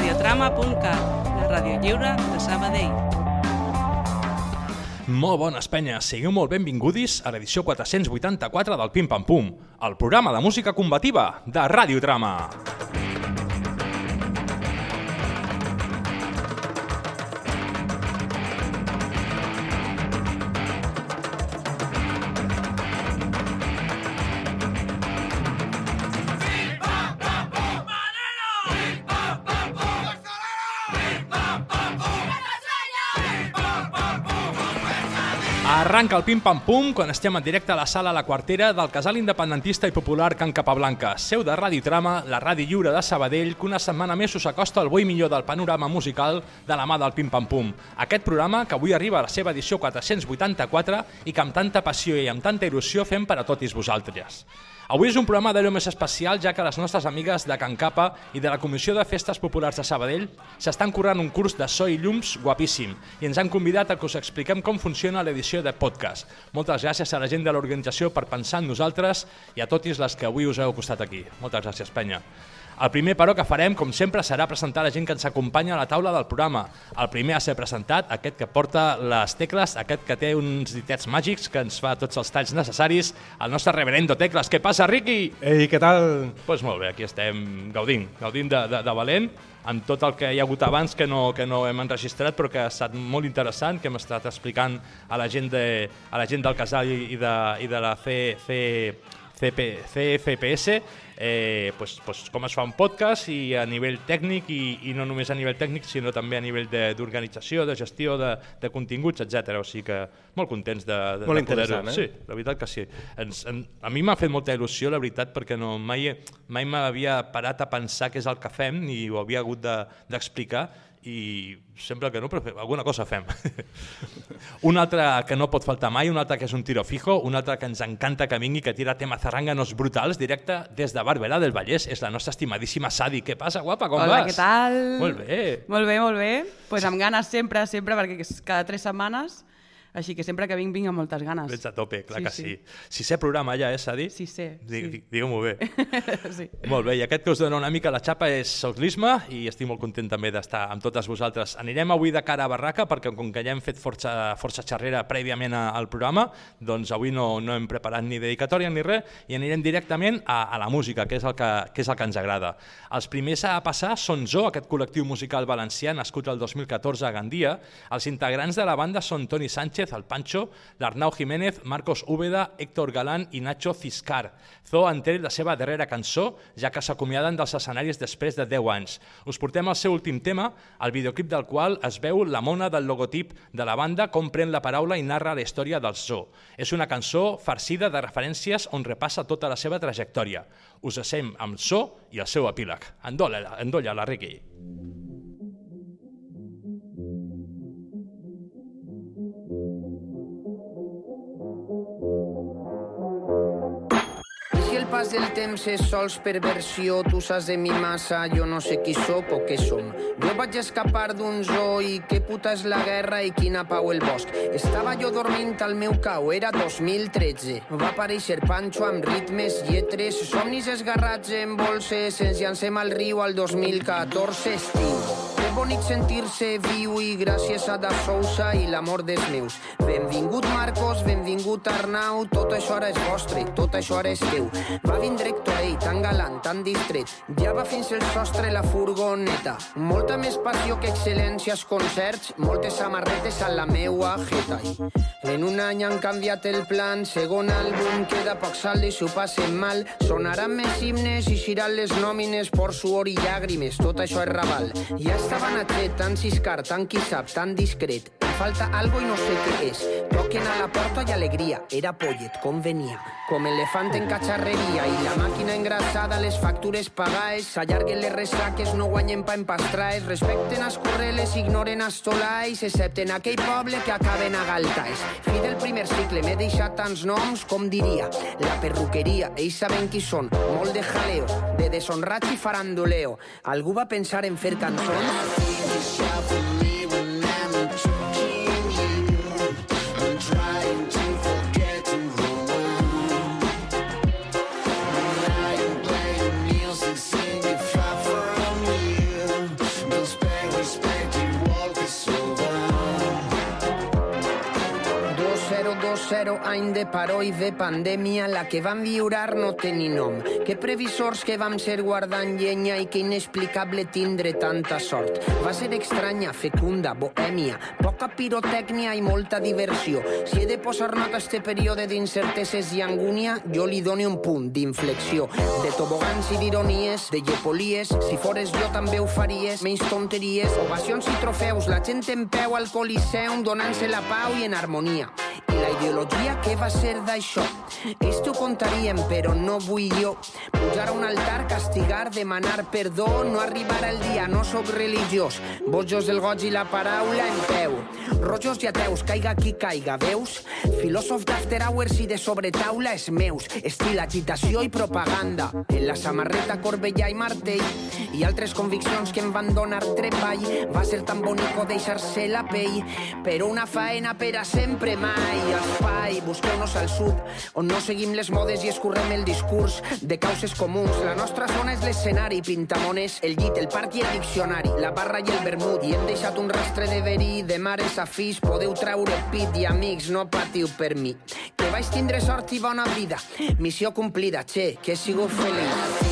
radiotrama.cat, la ràdio lliure de Sabadell. Molt bones, penyes. Sigueu molt benvingudis a l'edició 484 del Pim Pam Pum, el programa de música combativa de Radiotrama. Arranca el pim-pam-pum quan estem en directe a la sala La Quartera del casal independentista i popular Can Capablanca, seu de Radiotrama, la ràdio lliure de Sabadell, que una setmana més us acosta el bo i millor del panorama musical de la mà del pim-pam-pum. Aquest programa, que avui arriba a la seva edició 484 i que amb tanta passió i amb tanta il·lusió fem per a tots vosaltres. Avui és un programa d'allò més especial, ja que les nostres amigues de Can Capa i de la Comissió de Festes Populars de Sabadell s'estan currant un curs de so i llums guapíssim i ens han convidat a que us expliquem com funciona l'edició de podcast. Moltes gràcies a la gent de l'organització per pensar en nosaltres i a totes les que avui us heu costat aquí. Moltes gràcies, penya. El primer, però, que farem, com sempre, serà presentar la gent que ens acompanya a la taula del programa. El primer a ser presentat, aquest que porta les tecles, aquest que té uns ditets màgics que ens fa tots els talls necessaris, el nostre reverendo Tecles. Què passa, Riqui? Ei, què tal? Doncs pues molt bé, aquí estem gaudint, gaudint de, de, de valent, amb tot el que hi ha hagut abans que no, que no hem enregistrat, però que ha estat molt interessant, que hem estat explicant a la gent, de, a la gent del casal i, i, de, i de la C, C, CP, CFPS, eh, pues, pues com es fa un podcast i a nivell tècnic i, i no només a nivell tècnic sinó també a nivell d'organització, de, de gestió de, de continguts, etc. O sigui que molt contents de, de, molt de poder-ho. Eh? Sí, la veritat que sí. Ens, en, a mi m'ha fet molta il·lusió, la veritat, perquè no, mai, mai m'havia parat a pensar què és el que fem i ho havia hagut d'explicar de, i sembla que no, però alguna cosa fem. un altre que no pot faltar mai, un altre que és un tiro fijo, un altre que ens encanta que vingui, que tira tema zarranganos brutals, directe des de Barberà del Vallès, és la nostra estimadíssima Sadi. Què passa, guapa, com Hola, vas? què tal? Molt bé. Molt bé, molt bé. Pues amb ganes sempre, sempre, perquè cada tres setmanes, així que sempre que vinc, vinc amb moltes ganes. Ets a tope, clar Sí, que sí. sí. Si sé programa ja, eh, Sadi? Sí, sé, Digue, sí. Digue-m'ho bé. sí. Molt bé, i aquest que us dona una mica la xapa és Soclisme i estic molt content també d'estar amb totes vosaltres. Anirem avui de cara a Barraca perquè com que ja hem fet força, força xerrera prèviament al programa, doncs avui no, no hem preparat ni dedicatòria ni res i anirem directament a, a la música, que és, el que, que és el que ens agrada. Els primers a passar són Zo, aquest col·lectiu musical valencià nascut el 2014 a Gandia. Els integrants de la banda són Toni Sánchez, el Pancho, l'Arnau Jiménez, Marcos Úbeda, Héctor Galán i Nacho Ciscar. Zo han tret la seva darrera cançó, ja que s'acomiaden dels escenaris després de 10 anys. Us portem el seu últim tema, el videoclip del qual es veu la mona del logotip de la banda com pren la paraula i narra la història del Zo. És una cançó farcida de referències on repassa tota la seva trajectòria. Us deixem amb Zo i el seu epíleg. Endolla, endolla la Riqui. Pas del temps és sols perversió, tu saps de mi massa, jo no sé qui sóc o què som. Jo vaig escapar d'un zoo i què puta és la guerra i quina pau el bosc. Estava jo dormint al meu cau, era 2013. Va aparèixer Pancho amb ritmes, lletres, somnis esgarrats en bolses, ens llancem al riu al 2014 estiu. Bonic sentir-se viu i gràcies a Da Sousa i l'amor dels meus. Benvingut Marcos, benvingut Arnau, tot això ara és vostre, tot això ara és teu. Va vindre Héctor, ell, tan galant, tan distret, ja va fins el sostre la furgoneta. Molta més passió que excel·lència als concerts, moltes samarretes a la meua jeta. En un any han canviat el plan, segon àlbum, queda poc salt i s'ho passen mal. Sonaran més himnes i xiran les nòmines por suor i llàgrimes, tot això és raval. Ja estaven a tret, tan ciscar, tan qui sap, tan discret. Falta algo i no sé què és. Toquen a la porta i alegria, era pollet, com venia. Com elefant en catxarreria i la màquina engrassada, les factures pagades, s'allarguen les ressaques, no guanyen pa empastraes, respecten els correles, ignoren els tolais, excepte en aquell poble que acaben a Galtaes. Fi del primer cicle, m'he deixat tants noms, com diria, la perruqueria, ells saben qui són, molt de jaleo, de deshonrats i farandoleo. Algú va pensar en fer cançons? absolutely. 20 any de paró i ve pandèmia, la que vam viurar no té ni nom. Que previsors que vam ser guardant llenya i que inexplicable tindre tanta sort. Va ser estranya, fecunda, bohèmia, poca pirotècnia i molta diversió. Si he de posar nota a este període d'incerteses i angúnia, jo li doni un punt d'inflexió. De tobogans i d'ironies, de llepolies, si fores jo també ho faries, menys tonteries, ovacions i trofeus, la gent en peu al Coliseum donant-se la pau i en harmonia. I la ideologia, què va ser d'això? Ells t'ho contarien, però no vull jo. Pujar a un altar, castigar, demanar perdó, no arribarà el dia, no sóc religiós. Bojos del goig i la paraula en peu. Rojos i ateus, caiga qui caiga, veus? Filòsof d'after hours i de sobretaula és meus. Estil, agitació i propaganda. En la samarreta, corbella i martell. I altres conviccions que em van donar treball. Va ser tan bonico deixar-se la pell. Però una faena per a sempre mai. Espai, busqueu-nos al sud, on no seguim les modes i escurrem el discurs de causes comuns. La nostra zona és l'escenari, pintamones, el llit, el parc i el diccionari, la barra i el vermut. I hem deixat un rastre de verí, de mares a fills, podeu treure pit i amics, no patiu per mi. Que vaig tindre sort i bona vida, missió complida, che, que he sigut feliç.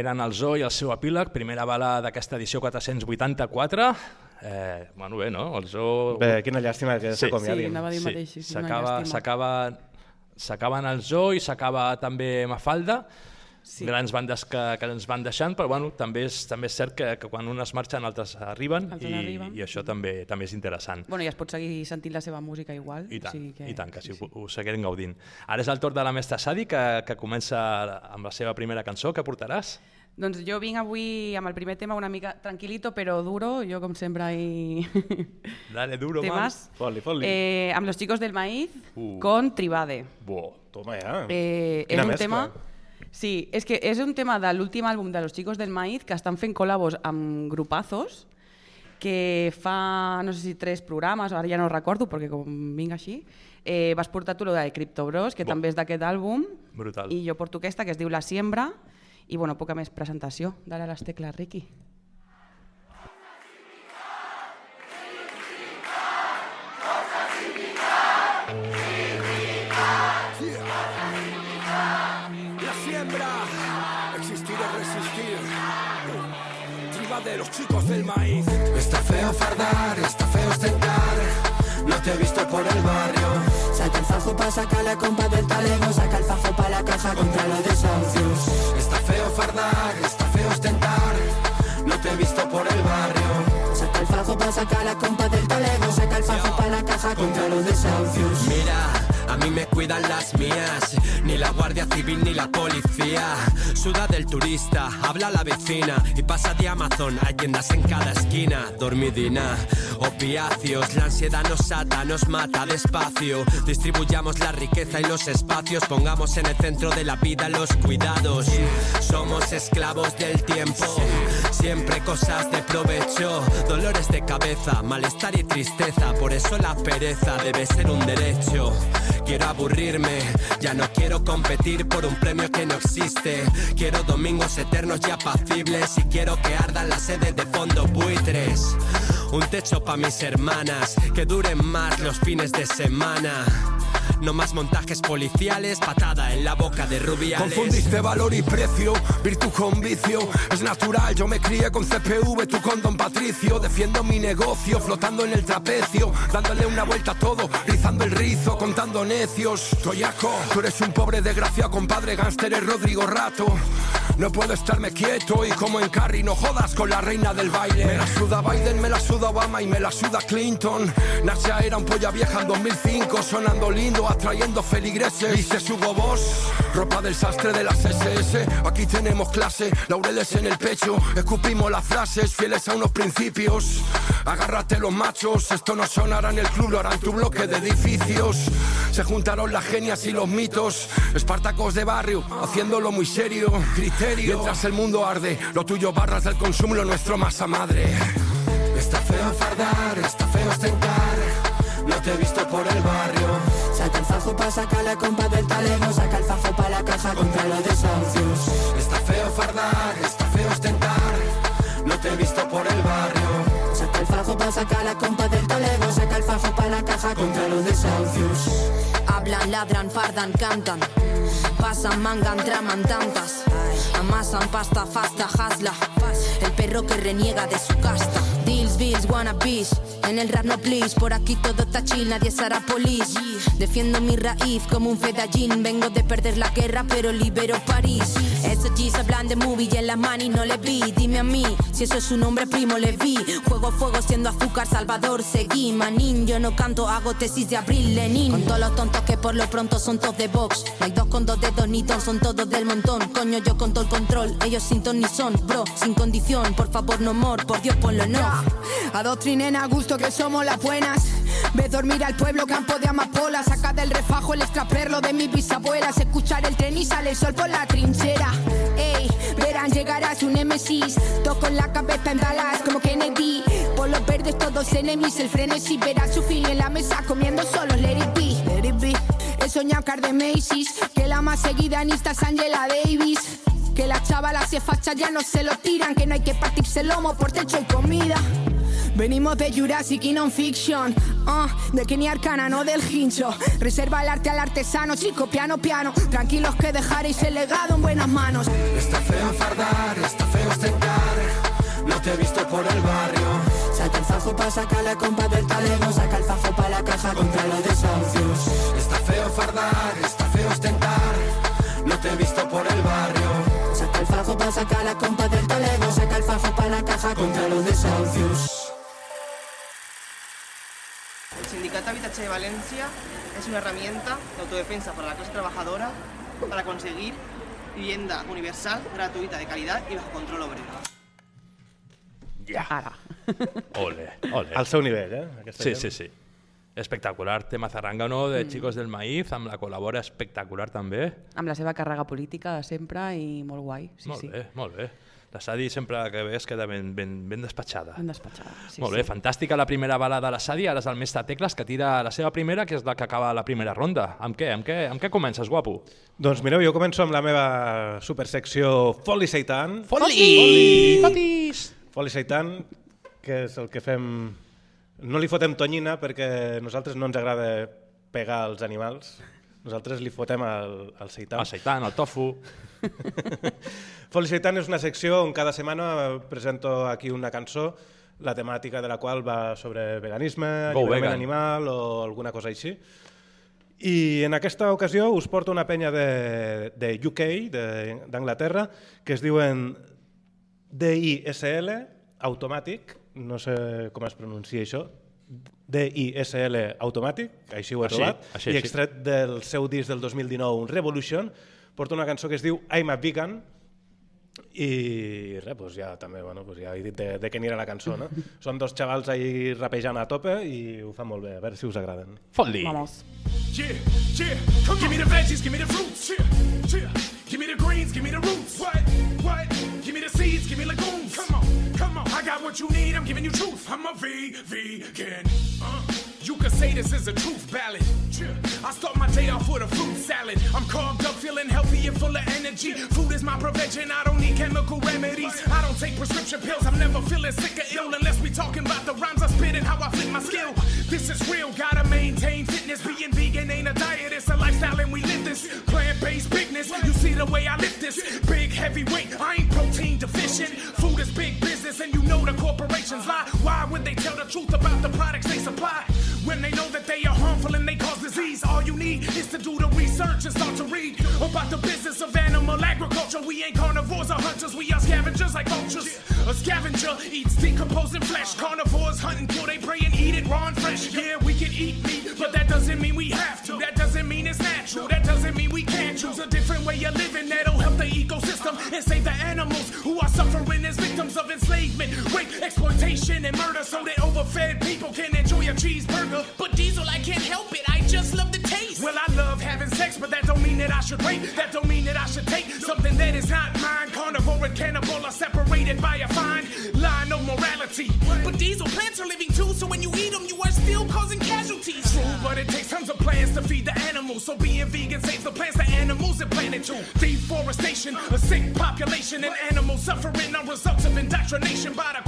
Eren el Zoo i el seu epíleg, primera bala d'aquesta edició 484. Eh, bueno, bé, no? El Zoo... Bé, quina llàstima que Sí. s'acomiadin. Sí, anava a dir mateix, sí, sí, s'acaba llàstima. s'acaba s'acaben el Zoo i s'acaba també Mafalda, Sí. grans bandes que, que ens van deixant, però bueno, també és, també és cert que, que quan unes marxen altres arriben, Altres i, arriben. i això també també és interessant. Bueno, i es pot seguir sentint la seva música igual. I tant, o sigui que, i tant, que sí, ho, ho seguirem gaudint. Ara és el torn de la mestra Sadi, que, que comença amb la seva primera cançó, que portaràs? Doncs jo vinc avui amb el primer tema una mica tranquilito però duro, jo com sempre hi... Dale duro, man. temas. Fot-li, fot-li. Eh, amb los chicos del maíz Uh. con Tribade. Bo. Toma ja. Eh, és Quina un mescla. tema... Sí, és que és un tema de l'últim àlbum de Los Chicos del Maíz que estan fent col·labos amb grupazos que fa, no sé si tres programes, ara ja no recordo perquè com vinc així, eh, vas portar tu lo de Crypto Bros, que Bo. també és d'aquest àlbum, Brutal. i jo porto aquesta que es diu La Siembra, i bueno, poca més presentació. Dale a les tecles, Ricky. La De los chicos del maíz. Está feo fardar, está feo ostentar. No te he visto por el barrio. Saca el fajo pa' sacar la compa del talego Saca el fajo pa' la caja contra los desahucios Está feo fardar, está feo ostentar. No te he visto por el barrio. Saca el fajo pa' sacar la compa del talego Saca el fajo pa' la caja contra los desahucios Mira, mí me cuidan las mías, ni la Guardia Civil ni la policía. Suda del turista, habla la vecina y pasa de Amazon, hay tiendas en cada esquina. Dormidina, opiáceos, la ansiedad nos ata, nos mata despacio. Distribuyamos la riqueza y los espacios, pongamos en el centro de la vida los cuidados. Somos esclavos del tiempo, siempre cosas de provecho, dolores de cabeza, malestar y tristeza. Por eso la pereza debe ser un derecho. Quiero aburrirme, ya no quiero competir por un premio que no existe. Quiero domingos eternos y apacibles y quiero que ardan las sedes de fondo buitres. Un techo pa' mis hermanas, que duren más los fines de semana. No más montajes policiales, patada en la boca de rubiales. Confundiste valor y precio, virtud con vicio. Es natural, yo me crié con CPV, tú con Don Patricio. Defiendo mi negocio, flotando en el trapecio. Dándole una vuelta a todo, rizando el rizo, contando necios. Toyaco, tú eres un pobre desgraciado, compadre, gánster es Rodrigo Rato. No puedo estarme quieto y como en Carrie no jodas con la reina del baile. Me la suda Biden, me la suda Obama y me la suda Clinton. Nasia era un polla vieja en 2005, sonando lindo, atrayendo feligreses. Dice su Boss, ropa del sastre de las SS. Aquí tenemos clase, laureles en el pecho, escupimos las frases, fieles a unos principios. Agárrate los machos, esto no sonará en el club, lo hará en tu bloque de edificios. Se juntaron las genias y los mitos, espartacos de barrio, haciéndolo muy serio. Criterio, mientras el mundo arde, lo tuyo barras del consumo, lo nuestro masa madre. Está feo fardar, está feo ostentar, no te he visto por el barrio. Saca el fajo pa' sacar la compa del talego Saca el fajo pa' la caja contra los desahucios Está feo fardar, está feo ostentar, no te he visto por el barrio. Saca el fajo pa' sacar la compa del talego Saca el fajo pa' la caja contra los desahucios Hablan, ladran, fardan, cantan. Pasan, mangan, traman tantas. Amasan pasta, fasta, hasla. El perro que reniega de su casta. Bills, wannabes. En el rap no please, por aquí todo está chill, nadie será police. Defiendo mi raíz como un fedallín. Vengo de perder la guerra, pero libero París. Esos G's hablan de movie y en las manis no le vi. Dime a mí, si eso es su nombre, primo le vi. Juego fuego siendo azúcar, Salvador, seguí. Manín, yo no canto, hago tesis de abril, Lenin. Con todos los tontos que por lo pronto son todos de box. No hay dos con dos dedos ni dos, son todos del montón. Coño, yo con todo el control, ellos sin ton ni son. Bro, sin condición, por favor, no mor, por Dios, ponlo no. Adoctrinen a gusto que somos las buenas. Ve dormir al pueblo, campo de amapola. Saca del refajo el extraperlo de mis bisabuelas. Escuchar el tren y sale sol por la trinchera. Ey, verán llegar a su némesis. Toco la cabeza en Dallas como Kennedy. Por los verdes todos enemies, el frenesí. Verá su fin en la mesa comiendo solo let it be. Let it be. He soñado de Macy's. Que la más seguida en Insta es Angela Davis. Que las chavalas se fachas ya no se lo tiran. Que no hay que partirse lomo por techo y comida. Venimos de Jurassic y non-fiction. Uh, De Kenny Arcana, no del hincho Reserva el arte al artesano, chico, piano, piano. Tranquilos que dejaréis el legado en buenas manos. Está feo fardar, está feo ostentar, no te he visto por el barrio. Saca el fajo pa' sacar la compa del talego. Saca el fajo pa' la caja contra los desahucios Está feo fardar, está feo ostentar, no te he visto por el barrio. Saca el fajo pa' sacar la compa del talego. Saca el fajo pa' la caja contra los desahucios El Sindicato Habitatge de Valencia es una herramienta de autodefensa para la clase trabajadora para conseguir vivienda universal, gratuita, de calidad y bajo control obrero. Ja. Ara. Ole, ole. Al seu nivell, eh? Aquesta Sí, gent. sí, sí. Espectacular tema zarangano de Chicos del Maíz, amb la col·labora espectacular també. Amb la seva càrrega política de sempre i molt guai. Sí, molt sí. bé, molt bé. La Sadi sempre que ves queda ben, ben, ben despatxada. Ben despatxada. Sí, molt bé, sí. fantàstica la primera bala de la Sadi, ara és el mestre Tecles que tira la seva primera, que és la que acaba la primera ronda. Amb què? Amb què, amb què comences, guapo? Doncs mireu, jo començo amb la meva supersecció Foli Seitan. Foli! Fotis! Foli Seitan, que és el que fem... No li fotem tonyina perquè a nosaltres no ens agrada pegar als animals. Nosaltres li fotem al, al seitan. El seitan, el tofu... Foli Seitan és una secció on cada setmana presento aquí una cançó la temàtica de la qual va sobre veganisme, Go alliberament vegan. animal o alguna cosa així. I en aquesta ocasió us porto una penya de, de UK, de- d'Anglaterra, que es diuen DISL, Automatic, no sé com es pronuncia això, DISL Automatic, així ho he Així, trobat, així, i així. extret del seu disc del 2019, Revolution, porta una cançó que es diu I'm a Vegan, i res, doncs ja també, bueno, doncs ja he dit de, de què anirà la cançó, no? Són dos xavals ahí rapejant a tope i ho fan molt bé, a veure si us agraden. Fot-li! Vamos. Yeah, yeah. Come give me the veggies, give me the fruits. Yeah, yeah. Give me the greens, give me the roots. What? What? Give me the seeds, give me legumes. Come on, come on. I got what you need. I'm giving you truth. I'm a V vegan. Uh, you could say this is a truth ballad. I start my day off with a fruit salad. I'm carved up, feeling healthy and full of energy. Food is my prevention. I don't need chemical remedies. I don't take prescription pills. I'm never feeling sick or ill unless we talking about the rhymes I spit and how I flip my skill. This is real. Gotta maintain fitness. Being vegan ain't a diet. It's a lifestyle and we live this. Plant-based bigness. You see the way I lift this. Big heavyweight. I ain't protein deficient. Food is big business and you know the corporations lie. Why would they tell the truth about We ain't carnivores or hunters, we are scavengers like vultures. A scavenger eats decomposing flesh. Carnivores hunting kill, they prey and eat it raw and fresh. Yeah, we can eat meat, but that doesn't mean we have to. That doesn't mean it's natural. That doesn't mean we can't choose a different way of living that'll help the ecosystem and save results of indoctrination by the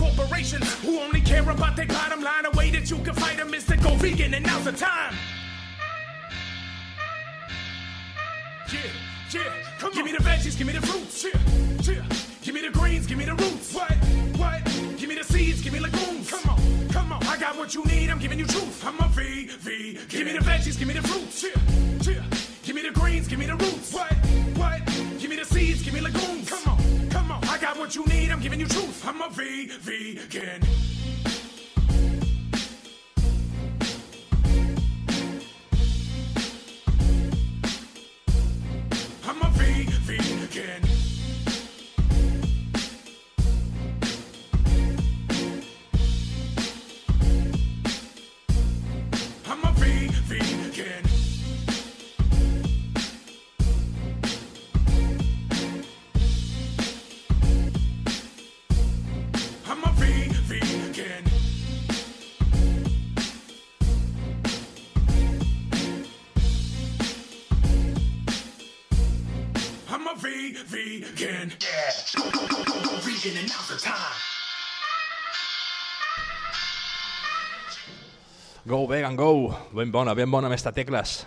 Ben bona, ben bona, mestre Tecles.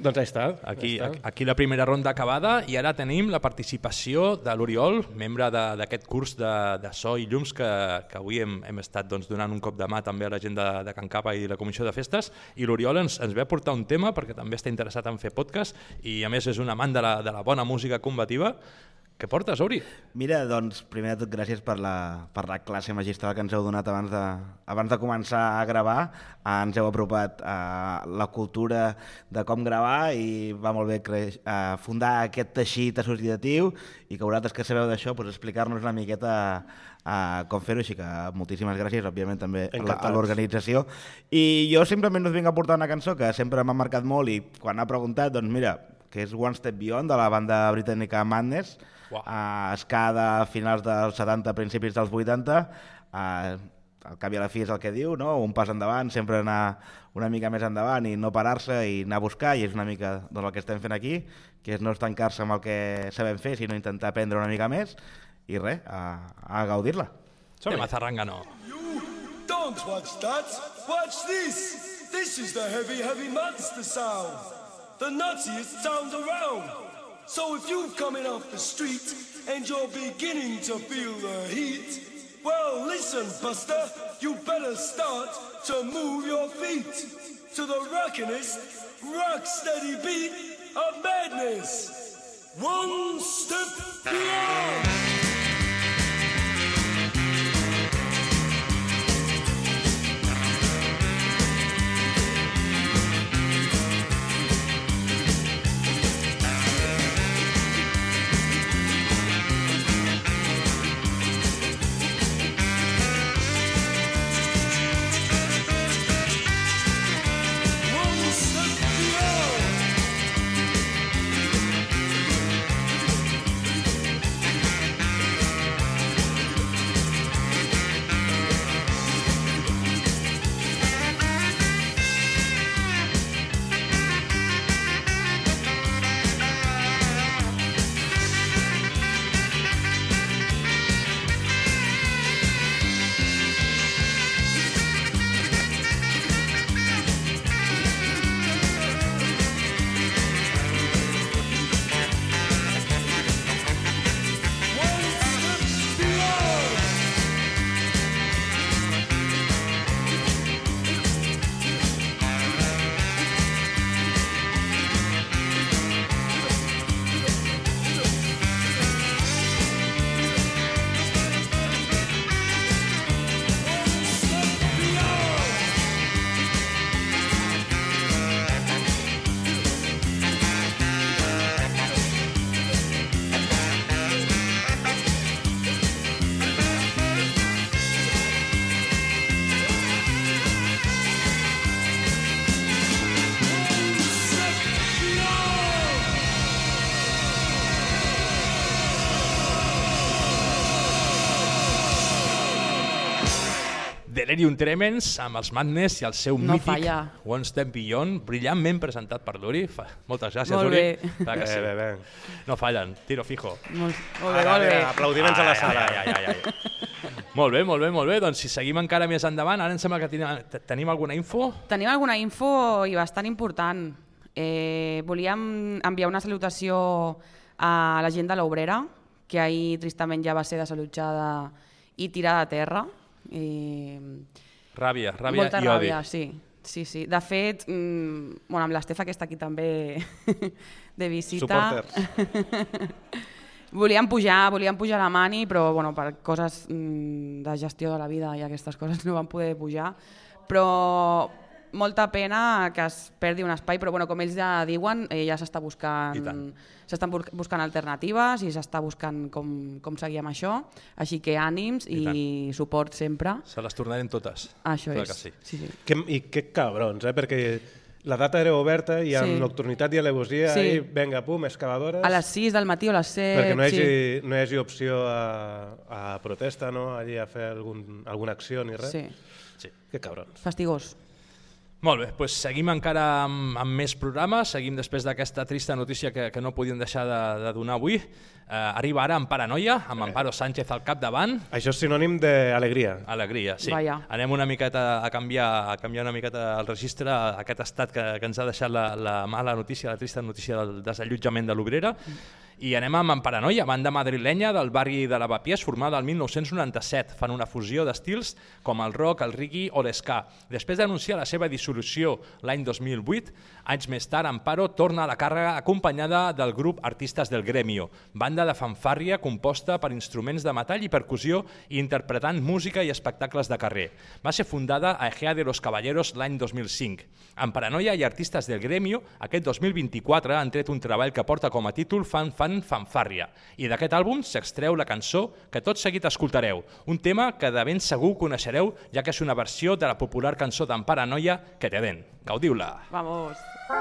Doncs ahí està. Aquí, ahí està. aquí la primera ronda acabada i ara tenim la participació de l'Oriol, membre de- d'aquest curs de, de so i llums que, que avui hem, hem estat doncs, donant un cop de mà també a la gent de, de Can Capa i la Comissió de Festes i l'Oriol ens, ens ve a portar un tema perquè també està interessat en fer podcast i a més és un amant de la, de la bona música combativa. Què portes, Ori? Mira, doncs, primer de tot, gràcies per la, per la classe magistral que ens heu donat abans de, abans de començar a gravar. Eh, ens heu apropat a la cultura de com gravar i va molt bé creix, eh, fundar aquest teixit associatiu i que vosaltres que sabeu d'això, doncs, explicar-nos una miqueta eh, com fer-ho, així que moltíssimes gràcies, òbviament, també a la- a Encantats. l'organització. I jo simplement us vinc a portar una cançó que sempre m'ha marcat molt i quan ha preguntat, doncs mira, que és One Step Beyond, de la banda britànica Madness, Uau. uh, ska de finals dels 70, principis dels 80, uh, al cap i a la fi és el que diu, no? un pas endavant, sempre anar una mica més endavant i no parar-se i anar a buscar, i és una mica doncs, el que estem fent aquí, que és no estancar-se amb el que sabem fer, sinó intentar aprendre una mica més, i res, a, a gaudir-la. Tema zarrangano. Don't watch that. Watch this. This is the heavy, heavy monster sound. The nuttiest sound around. So if you're coming off the street and you're beginning to feel the heat, well, listen, Buster, you better start to move your feet to the rockinest, rock steady beat of madness. One step beyond. Delirium Tremens amb els Madness i el seu No mític falla. One Step Beyond, brillantment presentat per l'Uri. Fa- Moltes gràcies, Molt Uri. bé. Clar que sí. Bé, bé, bé. No fallen, tiro fijo. Molt, molt bé, Ara, molt bé. mira, aplaudiments a la sala. Ai, ai, ai, ai. molt bé, molt bé, molt bé. Doncs si seguim encara més endavant, ara em sembla que tenim, te- tenim alguna info. Tenim alguna info i bastant important. Eh, volíem enviar una salutació a la gent de l'Obrera, que ahir tristament ja va ser desallotjada i tirada a terra. Eh, Ràbia, ràbia molta i ràbia, odi. sí. Sí, sí. De fet, mm, bueno, amb l'Estefa, que està aquí també de visita... volíem pujar, volíem pujar a la Mani, però bueno, per coses mm, de gestió de la vida i aquestes coses no van poder pujar. Però molta pena que es perdi un espai, però bueno, com ells ja diuen, eh, ja s'està buscant, s'estan bus- buscant alternatives i s'està buscant com, com seguir amb això. Així que ànims i, I suport sempre. Se les tornarem totes. Això Clar és. Que sí. sí, sí. Que, I que cabrons, eh? Perquè la data era oberta i amb Sí. nocturnitat i alevosia Sí. i venga, pum, excavadores... A les 6 del matí o a les 7... Perquè no hi hagi, sí. no hi hagi opció a, a protesta, no? Allí a fer algun, alguna acció ni res. Sí. sí. Que cabrons. Fastigós. Molt bé, doncs seguim encara amb, amb més programes, seguim després d'aquesta trista notícia que, que no podíem deixar de, de donar avui. Eh, arriba ara amb Paranoia, amb Amparo Sánchez al capdavant. Això és sinònim d'alegria. Alegria, sí. Vaja. Anem una miqueta a canviar, a canviar una miqueta el registre, aquest estat que, que ens ha deixat la, la mala notícia, la trista notícia del desallotjament de l'Obrera. I anem amb En Paranoia, banda madrilenya del barri de Lavapiés, formada el 1997. Fan una fusió d'estils com el rock, el reggae o l'esca. Després d'anunciar la seva dissolució l'any 2008, anys més tard, Amparo torna a la càrrega acompanyada del grup Artistes del Gremio, banda de fanfàrria composta per instruments de metall i percussió i interpretant música i espectacles de carrer. Va ser fundada a Egea de los Caballeros l'any 2005. En Paranoia i Artistes del Gremio, aquest 2024 han tret un treball que porta com a títol Fan Fan Fanfàrria. I d'aquest àlbum s'extreu la cançó que tot seguit escoltareu, un tema que de ben segur coneixereu, ja que és una versió de la popular cançó d'en Paranoia que te den. Gaudiu-la! Vamos. El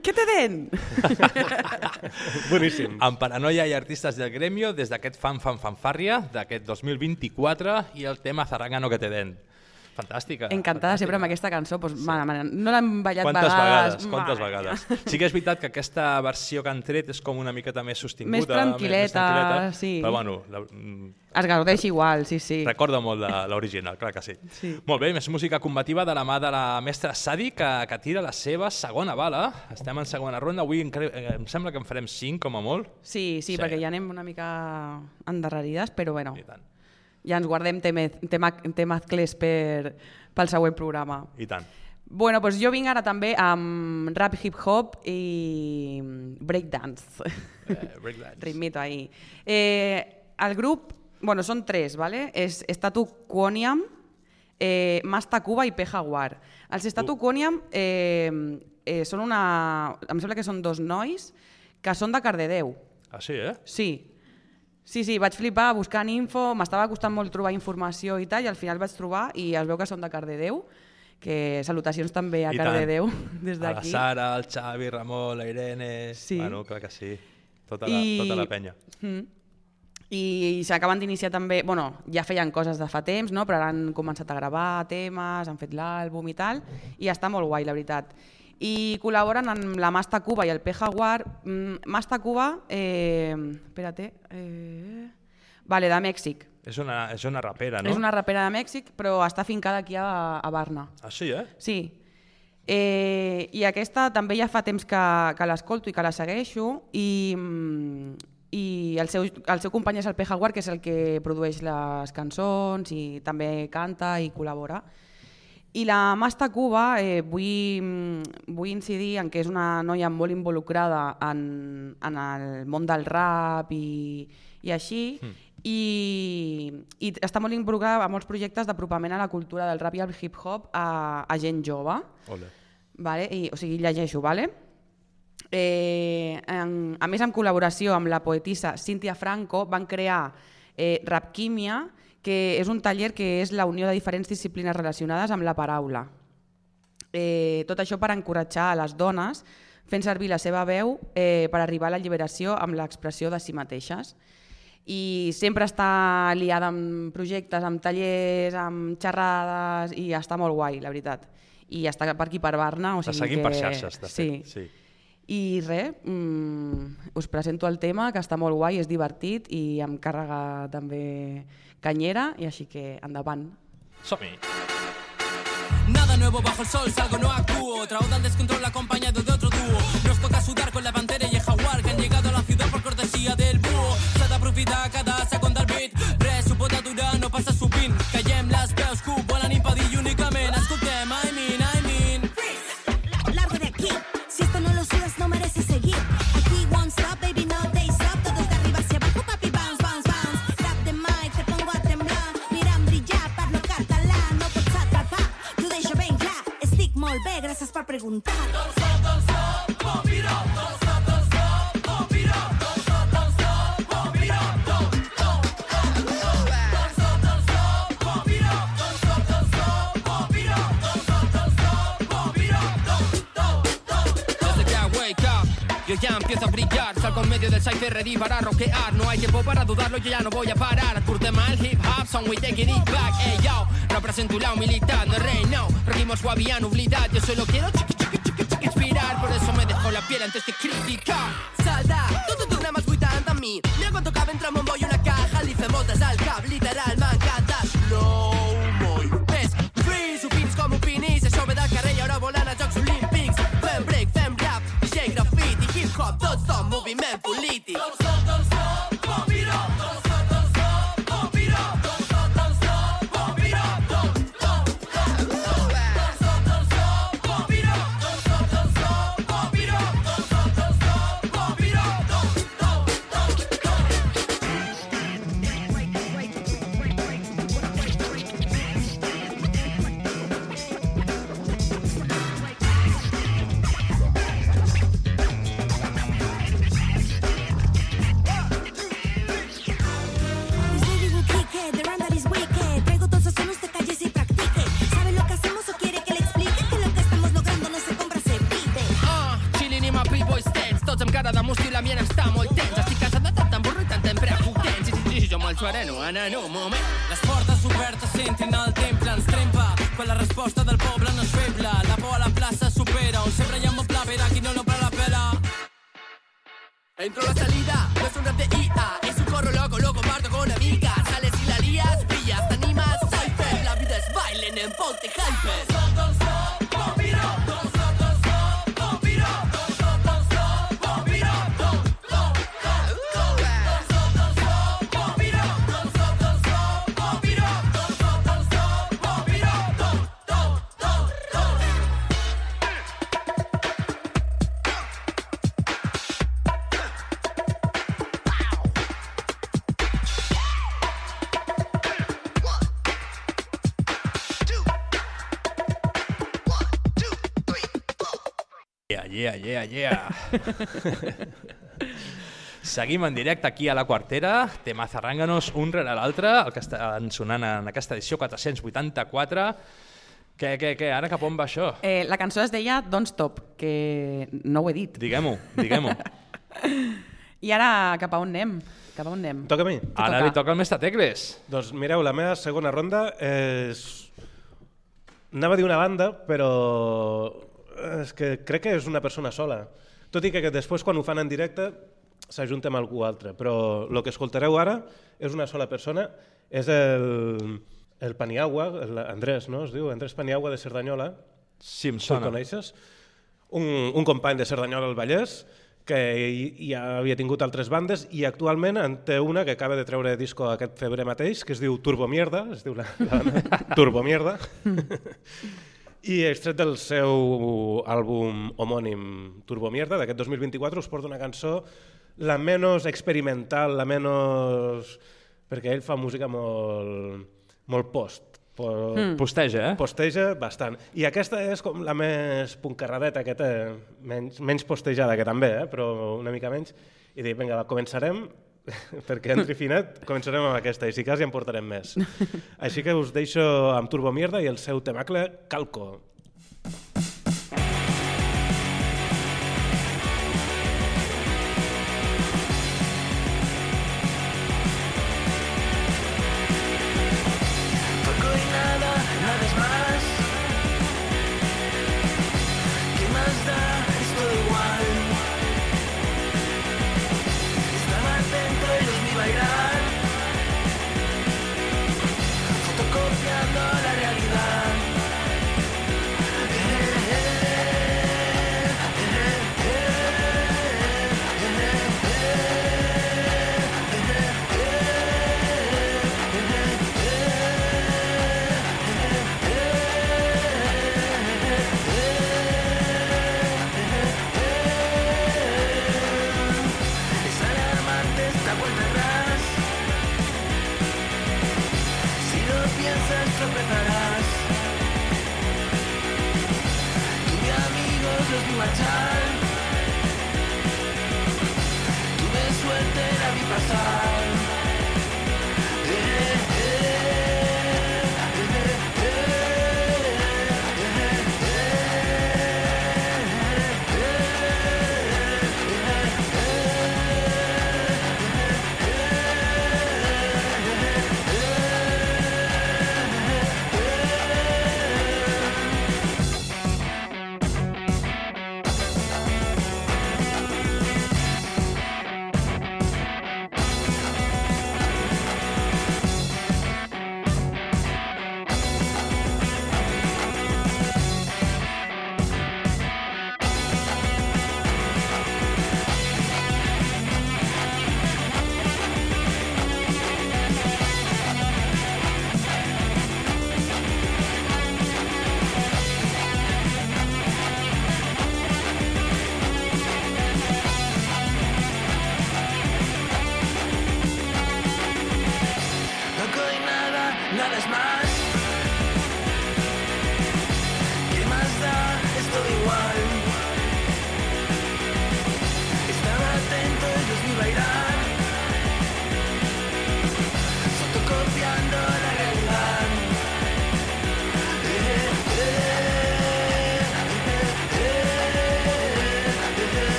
Què te den? Boníssim. Amb Paranoia i artistes del gremio des d'aquest fan fan fanfàrria d'aquest 2024 i el tema Zarangano que te den. Fantàstica. Encantada sempre amb aquesta cançó. Doncs, mare, mare, no l'hem ballat Quantes vegades. vegades, quantes vegades. Sí que és veritat que aquesta versió que han tret és com una miqueta més sostinguda. Més tranquil·leta, tranquil·leta, sí. Però bueno, la, mm, Es gaudeix igual, sí, sí. recorda molt l'original, clar que sí. Sí. Molt bé, més música combativa de la mà de la mestra Sadi, que, que tira la seva segona bala. Estem en segona ronda, avui em, eh, em sembla que en farem cinc com a molt. Sí, sí, Sí. perquè ja anem una mica endarrerides, però bueno, ja ens guardem temez, tema, temazcles per, pel següent programa. I tant. Bueno, doncs jo vinc ara també amb rap hip-hop i breakdance. Eh, breakdance. Ritmito ahí. Eh, el grup, bueno, són tres, ¿vale? És Statu Quoniam, eh, Masta Cuba i P Jaguar. Els Statu Quoniam eh, eh, són una... Em sembla que són dos nois que són de Cardedeu. Ah, sí, eh? Sí. Sí, sí, vaig flipar buscant info, m'estava costant molt trobar informació i tal, i al final vaig trobar i es veu que són de Cardedeu, que salutacions també a I tant. Cardedeu des A la d'aquí. Sara, el Xavi, Ramon, la Irene... Sí. Bueno, clar que sí. Tota la, I- tota la penya. Mm. I s'acaben d'iniciar també, bueno, ja feien coses de fa temps, no? però ara han començat a gravar temes, han fet l'àlbum i tal, i està molt guai, la veritat. I col·laboren amb la Masta Cuba i el P Jaguar. Mm, Masta Cuba, eh, espérate, eh, vale, de Mèxic. És una, és una rapera, no? És una rapera de Mèxic, però està fincada aquí a, a Barna. Ah, sí, eh? Sí. Eh, I aquesta també ja fa temps que, que l'escolto i que la segueixo i, mm, i el, seu, el seu company és el P. Jaguar, que és el que produeix les cançons i també canta i col·labora. I la Masta Cuba eh, vull, mm, vull incidir en que és una noia molt involucrada en, en el món del rap i, i així, mm. i, i està molt involucrada en molts projectes d'apropament a la cultura del rap i el hip-hop a, a gent jove. Ole. Vale? I, o sigui, llegeixo, vale? Eh, en, a més, en col·laboració amb la poetissa Cíntia Franco, van crear eh, Rapquímia, que és un taller que és la unió de diferents disciplines relacionades amb la paraula. Eh, tot això per encoratjar a les dones fent servir la seva veu eh, per arribar a la lliberació amb l'expressió de si mateixes. I sempre està liada amb projectes, amb tallers, amb xerrades, i està molt guai, la veritat. I està per aquí per Barna. O La sigui seguim que... per xarxes, de sí. fet. Sí. I res, mm, us presento el tema, que està molt guai, és divertit i amb càrrega també canyera, i així que endavant. Som-hi! Nada nuevo bajo el sol, salgo, no actúo. Otra oda al descontrol acompañado de otro dúo. Nos toca sudar con la pantera y el jaguar que han llegado a la ciudad por cortesía del búho. S'ha d'aprofitar cada segon medio del cypher ready para rockear. No hay tiempo para dudarlo, yo ya no voy a parar. Curte mal hip hop, son we taking it back. Ey yo, represento la humildad, no es rey, no. Ritmos suave y han oblidat. Yo solo quiero chiqui, chiqui, chiqui, chiqui, inspirar. Por eso me dejo la piel antes que criticar. Salta, tu tu tornem als 80 amb mi. Mira quan tocava entre Montbó i una caja, li fem voltes al cap, literal, m'encanta. Slow-mo i més freeze, opins com opinis, això ve del carrer i ara volant a Jocs Olímpics. Fem break, fem rap, DJ graffiti, hip-hop, tots som moviment Yeah, yeah, yeah. Seguim en directe aquí a la quartera, tema Zarrànganos un rere l'altre, el que estan sonant en aquesta edició 484. Què, què, què, ara cap on va això? Eh, la cançó es deia Don't Stop, que no ho he dit. Diguem-ho, diguem-ho. I ara cap a on anem? Cap a on anem? Toca a mi? Ara li toca el mestre Tecles. Doncs mireu, la meva segona ronda és... Anava a dir una banda, però és que crec que és una persona sola. Tot i que després, quan ho fan en directe, s'ajunta amb algú altre. Però el que escoltareu ara és una sola persona, és el, el Paniagua, l'Andrés, no? Es diu Andrés Paniagua de Cerdanyola. Sí, em el sona. coneixes? Un, un company de Cerdanyola al Vallès que ja havia tingut altres bandes i actualment en té una que acaba de treure disco aquest febrer mateix, que es diu Turbomierda, es diu la, la Turbomierda, i extret del seu àlbum homònim Turbomierda d'aquest 2024 us porto una cançó la menys experimental, la menys... perquè ell fa música molt, molt post. Po... Mm. Posteja, eh? Posteja bastant. I aquesta és com la més puncarradeta que té, menys, menys postejada que també, eh? però una mica menys. I dic, vinga, va, començarem, perquè entri finet, començarem amb aquesta, i si cas ja en portarem més. Així que us deixo amb Turbomierda i el seu temacle Calco.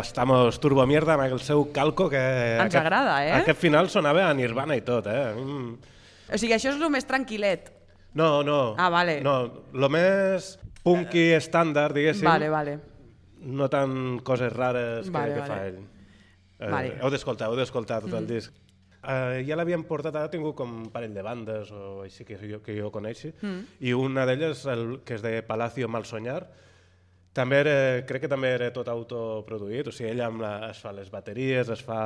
Estamos turbo mierda amb el seu calco que... Ens agrada, eh? Aquest final sonava a Nirvana i tot, eh? Mm. O sigui, això és el més tranquil·let. No, no. Ah, vale. No, lo més punky estàndard, diguéssim. Vale, vale. No tan coses rares que, Vale, que vale. fa ell. Eh, Vale. Heu d'escoltar, heu d'escoltar tot el Mm. disc. Eh, ja l'havien portat, ha tingut com un parell de bandes o així que jo, que jo coneixi, Mm. i una d'elles, el que és de Palacio Malsoñar, també era, crec que també era tot autoproduït, o sigui, ella amb la, es fa les bateries, es fa...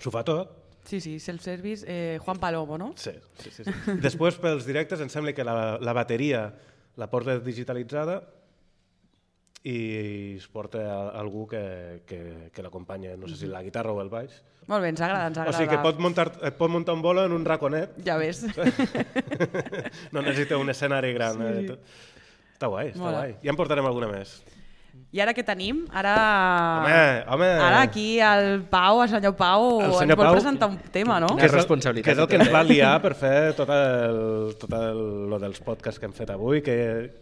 S'ho fa tot, Sí, sí, self-service, eh, Juan Palomo, no? Sí, sí, sí. sí. Després, pels directes, em sembla que la, la bateria la porta digitalitzada i es porta a, algú que, que, que l'acompanya, no sé si la guitarra o el baix. Molt bé, ens agrada, ens O agrada. sigui que pot muntar, et pot muntar un bolo en un raconet. Ja ves. no necessita un escenari gran. Sí, eh, sí. tot. Està guai, està Mola. guai. Ja en portarem alguna més. I ara què tenim? Ara... Home, home. Ara aquí el Pau, el senyor Pau, El ens senyor vol Pau- presentar un tema, no? Que és, el, que és el que ens va liar per fer tot el, tot el, lo dels podcasts que hem fet avui, que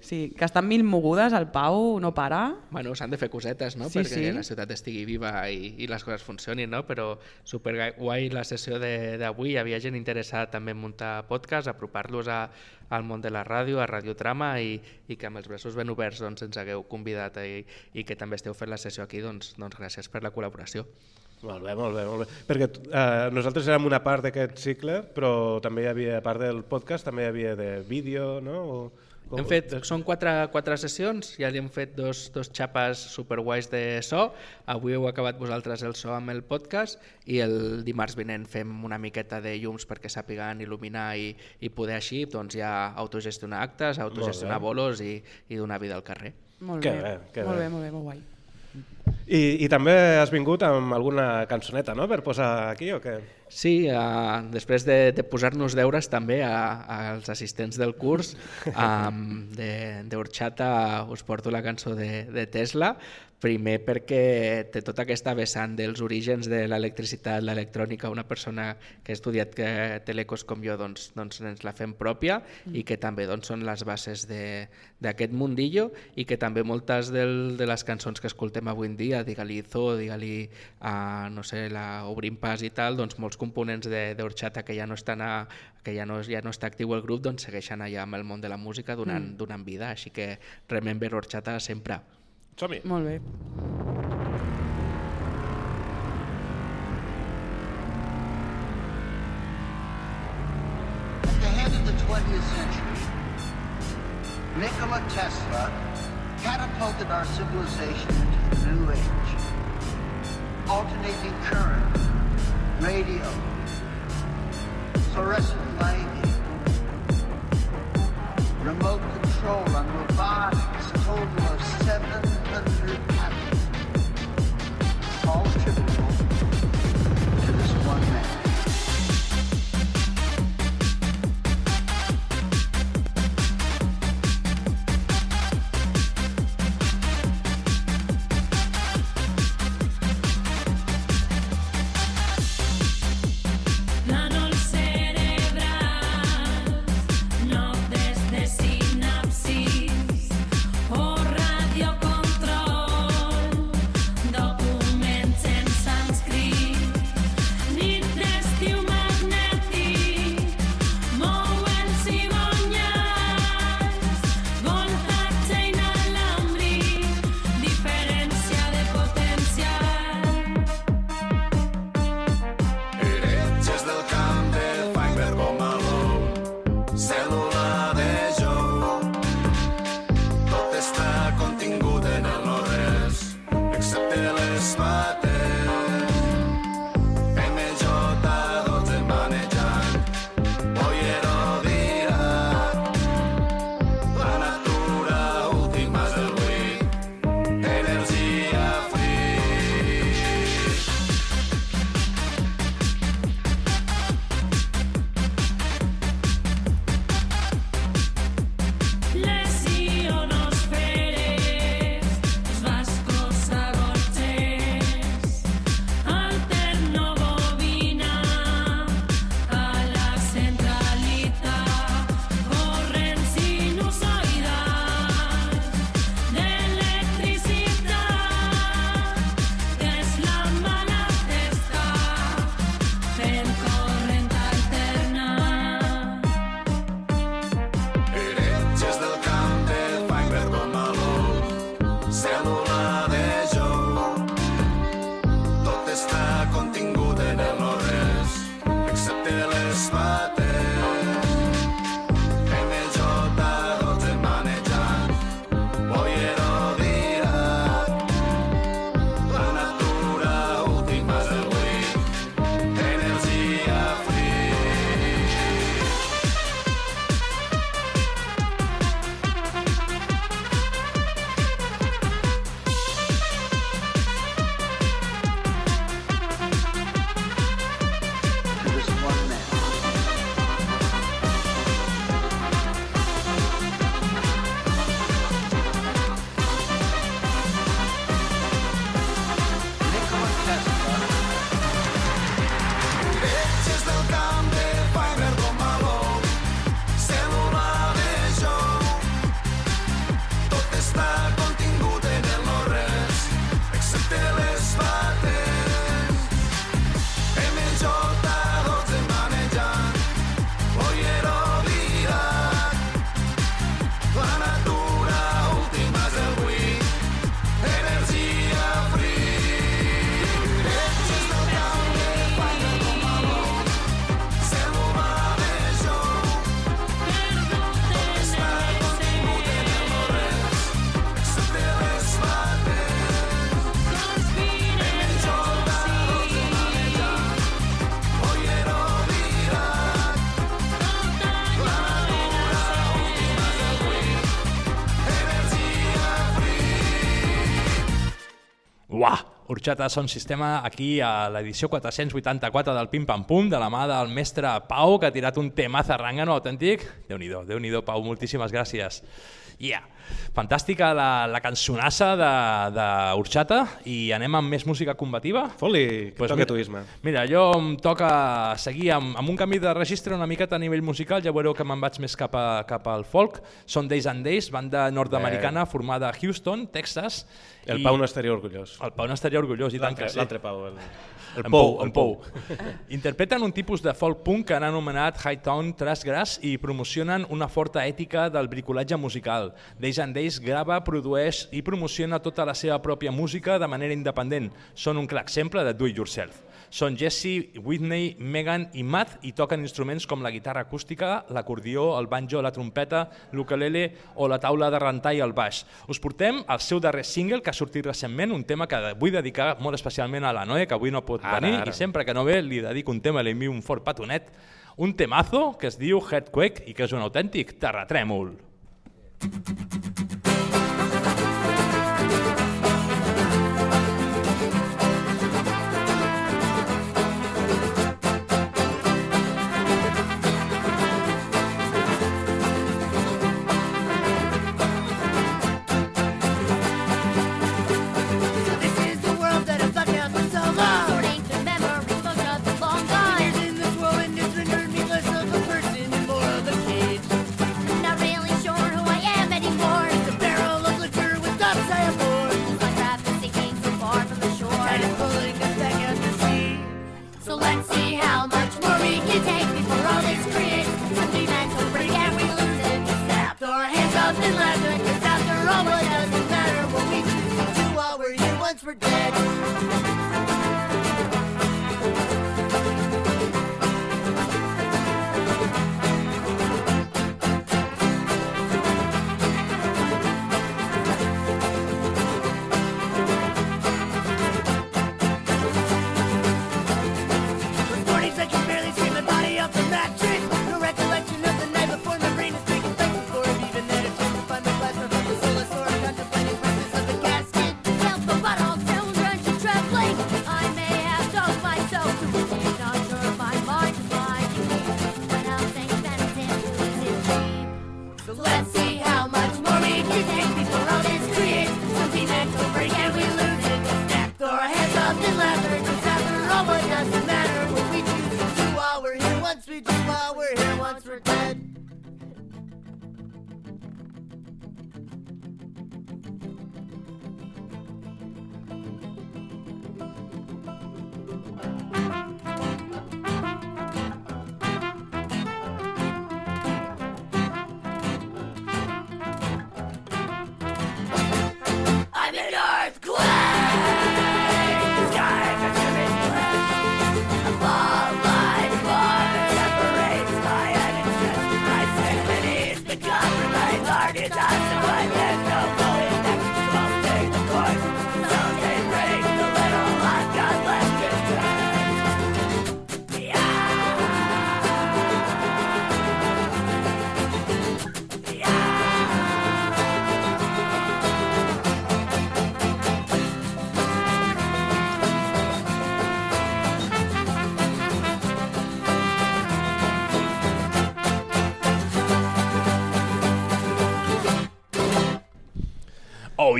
Sí, que estan mil mogudes, el Pau no para. Bueno, s'han de fer cosetes, no? Sí, Perquè sí. la ciutat estigui viva i, i les coses funcionin, no? Però super guai la sessió de- d'avui. Hi havia gent interessada també en muntar podcast, apropar-los a, al món de la ràdio, a Radiotrama i, i que amb els braços ben oberts doncs, ens hagueu convidat i, i que també esteu fent la sessió aquí, doncs, doncs gràcies per la col·laboració. Molt bé, molt bé, molt bé. Perquè eh, nosaltres érem una part d'aquest cicle, però també hi havia, a part del podcast, també hi havia de vídeo, no? O, Hem fet, són quatre, quatre sessions, ja li hem fet dos, dos xapes superguais de so, avui heu acabat vosaltres el so amb el podcast i el dimarts vinent fem una miqueta de llums perquè sàpiguen il·luminar i, i poder així doncs ja autogestionar actes, autogestionar bolos i, i donar vida al carrer. Molt Que bé, bé, que molt bé. bé, molt bé, molt guai. I, I també has vingut amb alguna cançoneta, no?, per posar aquí o què? Sí, uh, després de, de posar-nos deures també a, als assistents del curs, um, de, de Horchata us porto la cançó de, de Tesla, primer perquè té tota aquesta vessant dels orígens de l'electricitat, l'electrònica, una persona que ha estudiat que telecos com jo doncs, doncs ens la fem pròpia i que també doncs, són les bases de- d'aquest mundillo i que també moltes del, de les cançons que escoltem avui en dia, digue-li Zo, digue-li uh, no sé, la Obrim Pas i tal, doncs molts components de- d'Horchata que ja no estan a, que ja no, ja no està actiu el grup doncs segueixen allà amb el món de la música donant, Mm. donant vida, així que remember Horchata sempre. Som-hi! Molt bé. At the head of the 20th century, Nikola Tesla catapulted our civilization into a new age. Alternating current, radio, fluorescent lighting, remote control on robotics, total of 700 smart. Uah! Horxata Son Sistema aquí a l'edició 484 del Pim Pam Pum de la mà del mestre Pau que ha tirat un tema zarrangano autèntic. Déu-n'hi-do, déu nhi déu Pau, moltíssimes gràcies. Yeah. Fantàstica la, la cançonassa de, de Horxata i anem amb més música combativa? Foli, que toca mira, tu, Isma. Mira, jo em toca seguir amb, amb un canvi de registre una miqueta a nivell musical, ja veureu que me'n vaig més cap, a, cap al folk. Són Days and Days, banda nord-americana formada a Houston, Texas. El i- Pau no estaria orgullós. El Pau no estaria orgullós, i tant que sí. l'altre Pau, el- el En Pou, en el Pou. Interpreten un tipus de folk punk que han anomenat Hightown Trashgrass i promocionen una forta ètica del bricolatge musical. Days and Days grava, produeix i promociona tota la seva pròpia música de manera independent. Són un clar exemple de do it yourself. Són Jesse, Whitney, Megan i Matt i toquen instruments com la guitarra acústica, l'acordió, el banjo, la trompeta, l'ukelele o la taula de rentar i el baix. Us portem el seu darrer single que ha sortit recentment, un tema que vull dedicar molt especialment a la Noé, que avui no pot Ara, venir, ara. i sempre que no ve li dedico un tema, li envio un fort petonet, un temazo que es diu Headquake i que és un autèntic terratrèmol. This We're dead.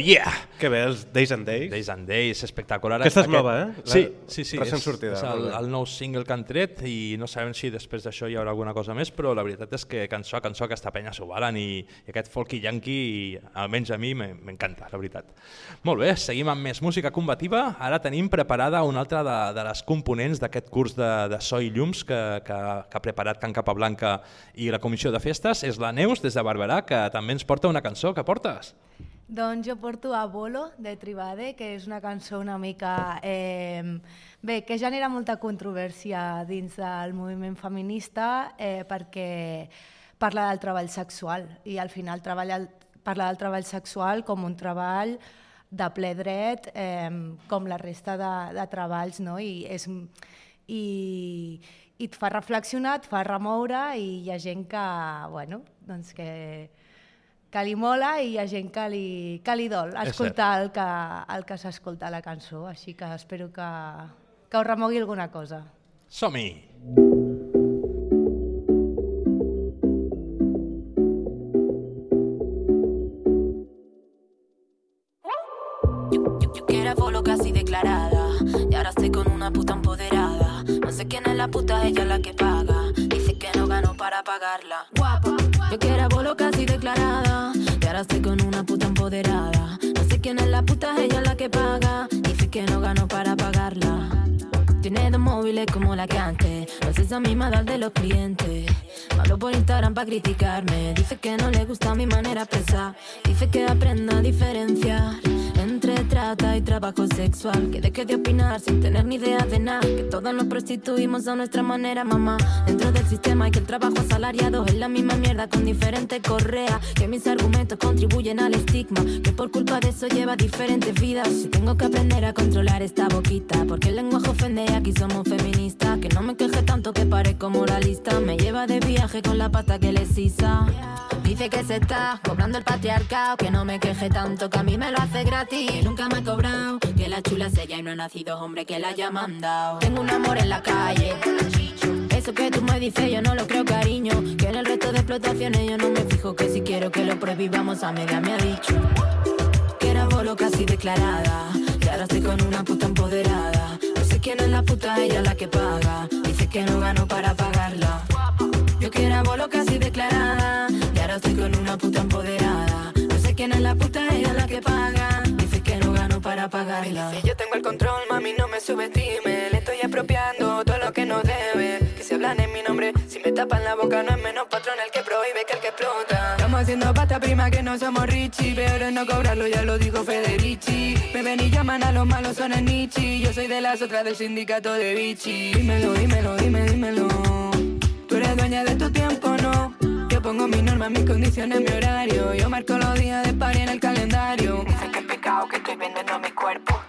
Yeah! Que bé, els Days and Days. Days and Days, espectacular. Aquesta és Aquest- nova, eh? La- Sí, sí, sí. recent és, sortida, És el, el nou single que han tret i no sabem si després d'això hi haurà alguna cosa més, però la veritat és que cançó a cançó aquesta penya s'ho valen i, i aquest folky yankee, almenys a mi, me- m'encanta, la veritat. Molt bé, seguim amb més música combativa. Ara tenim preparada una altra de, de les components d'aquest curs de, de so i llums que, que, que ha preparat Can Capablanca i la Comissió de Festes. És la Neus, des de Barberà, que també ens porta una cançó. que portes? Doncs jo porto a Bolo, de Tribade, que és una cançó una mica... Eh, bé, que genera molta controvèrsia dins del moviment feminista eh, perquè parla del treball sexual i al final treballa, parla del treball sexual com un treball de ple dret, eh, com la resta de, de treballs, no? I, és, i, i et fa reflexionar, et fa remoure i hi ha gent que, bueno, doncs que, que li mola i hi ha gent que li, que li dol escoltar el que, el que s'escolta la cançó, així que espero que, que us remogui alguna cosa. Som-hi! Yo que era bolo casi declarada Y ahora estoy con una puta empoderada. No sé quién es la puta, ella es la que paga. Dice que no ganó para pagarla Yo que era bolo casi declarada Y ahora estoy con una puta empoderada No sé quién es la puta, ella es la que paga Dice que no ganó para pagarla tiene dos móviles como la que antes. No es esa misma dar de los clientes. Me por Instagram para criticarme. Dice que no le gusta mi manera de. Dice que aprenda a diferenciar entre trata y trabajo sexual. Que deje de opinar sin tener ni idea de nada. Que todos nos prostituimos a nuestra manera, mamá. Dentro del sistema y que el trabajo asalariado es la misma mierda con diferente correa. Que mis argumentos contribuyen al estigma. Que por culpa de eso lleva diferentes vidas. Si tengo que aprender a controlar esta boquita. Porque el lenguaje ofende y aquí somos feministas. Que no me queje tanto que parezco moralista. Me lleva de viaje con la pata que le sisa. Dice que se está cobrando el patriarcado. Que no me queje tanto que a mí me lo hace gratis. Nunca me ha cobrado. Que la chula es ella y no ha nacido hombre que la haya mandado. Tengo un amor en la calle. Eso que tú me dices yo no lo creo cariño. Que en el resto de explotaciones yo no me fijo Que si quiero que lo prohibamos a media me ha dicho. Que era bolo casi declarada. Y ahora estoy con una puta empoderada. No sé quién es la puta, ella la que paga. Dice que no ganó para pagarla. Yo que era bolo casi declarada. Y ahora estoy con una puta empoderada. No sé quién es la puta, ella la que paga no ganó para pagarla Si yo tengo el control, mami, no me subestime. Le estoy apropiando todo lo que no debe. Que se hablan en mi nombre, si me tapan la boca, no es menos patrón el que prohíbe que el que explota. Estamos haciendo pasta prima que no somos Richie. Peor es no cobrarlo, ya lo dijo Federici. Me ven y llaman a los malos, son el Nietzsche. Yo soy de las otras del sindicato de Vichy. Dímelo, dímelo, dime, dímelo. Tú eres dueña de tu tiempo, ¿no? Yo pongo mis normas, mis condiciones, mi horario. Yo marco los días de party en el calendario. Dice que es pecado que estoy vendiendo mi cuerpo.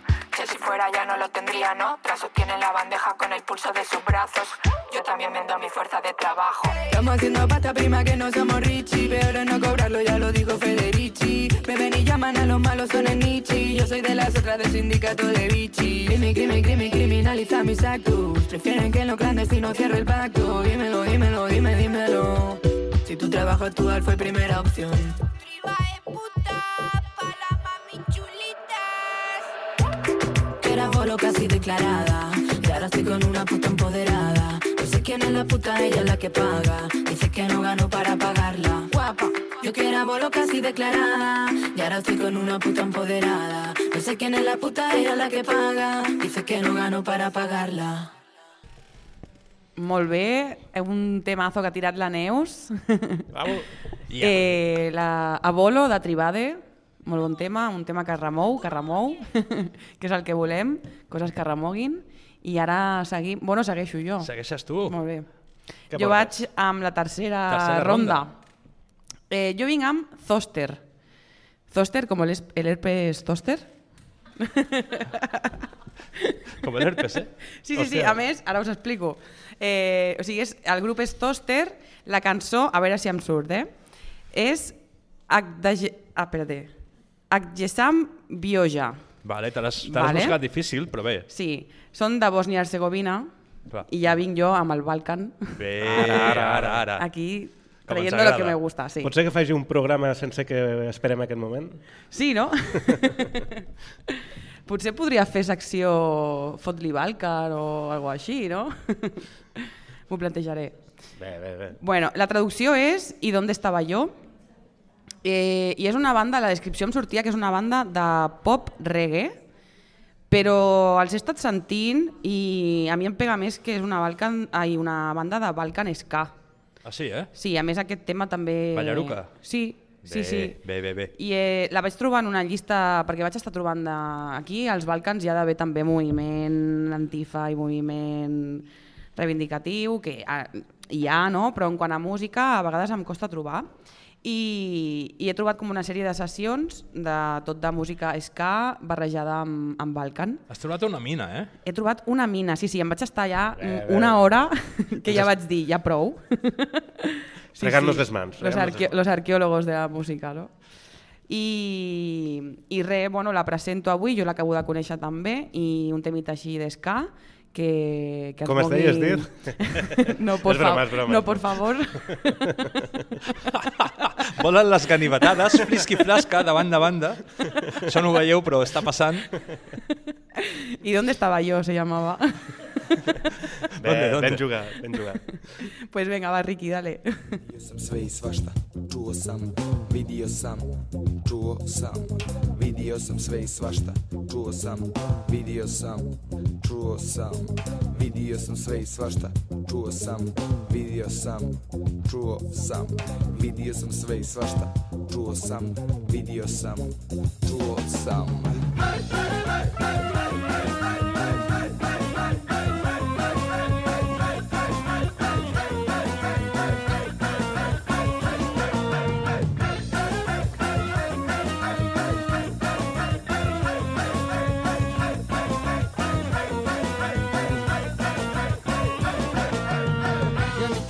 Si fuera ya no lo tendría, ¿no? Tras sostiene la bandeja con el pulso de sus brazos. Yo también vendo mi fuerza de trabajo. Estamos haciendo pasta prima que no somos Richie. Peor es no cobrarlo, ya lo dijo Federici. Me ven y llaman a los malos, son el Nietzsche. Yo soy de las otras del sindicato de Vichy. Crimen, crimen, crimen, criminaliza mis actos. Prefieren que en lo clandestino cierre el pacto. Dímelo, dímelo, dime, dímelo. Si tu trabajo actual fue primera opción. Que era bolo casi declarada. Y ahora estoy con una puta empoderada. No sé quién es la puta, ella es la que paga. Dice que no ganó para pagarla. Guapa. Yo que era bolo casi declarada. Y ahora estoy con una puta empoderada. No sé quién es la puta, ella es la que paga. Dice que no ganó para pagarla. Molt bé, un temazo que ha tirat la Neus. Bravo. eh, la Abolo, de Tribade, molt bon tema, un tema que remou, que remou, que és el que volem, coses que remoguin. I ara seguim... Bueno, segueixo jo. Segueixes tu. Molt bé. Què jo portes? vaig amb la tercera, Tercera ronda. ronda. Eh, jo vinc amb Zoster. Zoster, com el, el herpes Zoster. Com el herpes, eh? Sí, sí, sí, a més, ara us explico. Eh, o sigui, és, el grup és Toaster, la cançó, a veure si em surt, eh? És Agdage... Ah, espérate. Agjesam Bioja. Vale, te l'has Vale. buscat difícil, però bé. Sí, són de Bòsnia-Herzegovina Clar. i ja vinc jo amb el Balkan. Bé, ara, ara, ara. Aquí trayendo lo que me gusta, sí. Pot ser que faci un programa sense que esperem aquest moment? Sí, no? Potser podria fer secció Fot-li Balcar o alguna així, no? M'ho plantejaré. Bé, bé, bé. Bueno, la traducció és I d'on estava jo? Eh, I és una banda, la descripció em sortia que és una banda de pop reggae, però els he estat sentint i a mi em pega més que és una, Balkan, ai, una banda de Balkan Ska. Ah, sí, eh? Sí, a més aquest tema també... Ballaruca? Sí, sí, bé, sí. Bé, bé, bé. I eh, la vaig trobar en una llista, perquè vaig estar trobant de... aquí, als Balcans hi ha d'haver també moviment antifa i moviment reivindicatiu, que ah, hi ha, no? però en quant a música a vegades em costa trobar. I, i he trobat com una sèrie de sessions de tot de música ska barrejada amb, amb Balkan. Has trobat una mina, eh? He trobat una mina, sí, sí, em vaig estar mm, bé. una hora que ja vaig dir, ja prou. Fregant-nos les mans, Los, arqueo los arqueólogos de la música, no? I, i res, bueno, la presento avui, jo l'acabo de conèixer també, i un temita així d'esca, que, que Com es deies, dir? No, por, És broma, fa- és broma, no, por favor. Volen les ganivetades, flisqui flasca, de banda a banda. Això no ho veieu, però està passant. ¿Y dónde estaba yo? Se llamaba. Bé, ¿Dónde, dónde? ben jugat, ben jugat. Pues venga, va Ricky, dale. sam sve i svašta, čuo sam, vidio sam, čuo sam, vidio sam sve i svašta, čuo sam, vidio sam, čuo sam, vidio sam sve i svašta, čuo sam, vidio sam, čuo sam, vidio sam sve i svašta, čuo sam, vidio sam, čuo sam. Ja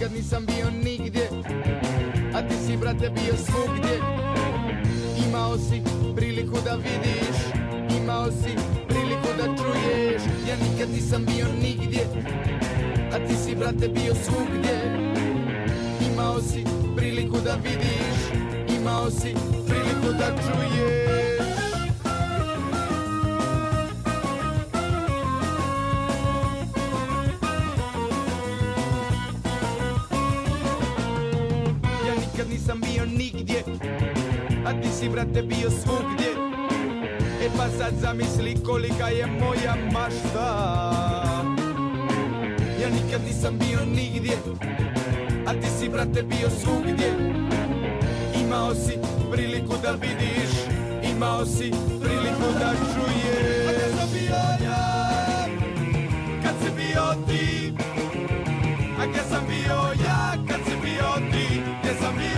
nikad nisam bio nigdje A ti si brate bio svugdje. Imao si priliku da vidiš Imao si priliku da čuješ. Ja nikad nisam bio nigdje A ti si brate bio svugdje. Imao si priliku da vidiš Imao si priliku da čuješ nikad nisam bio nigdje A ti si brate bio svugdje. E pa sad zamisli kolika je moja mašta. Ja nikad nisam bio nigdje A ti si brate bio svugdje. Imao si priliku da vidiš Imao si priliku da čuješ. A kad sam bio ja Kad si bio ti A gdje sam bio ja kad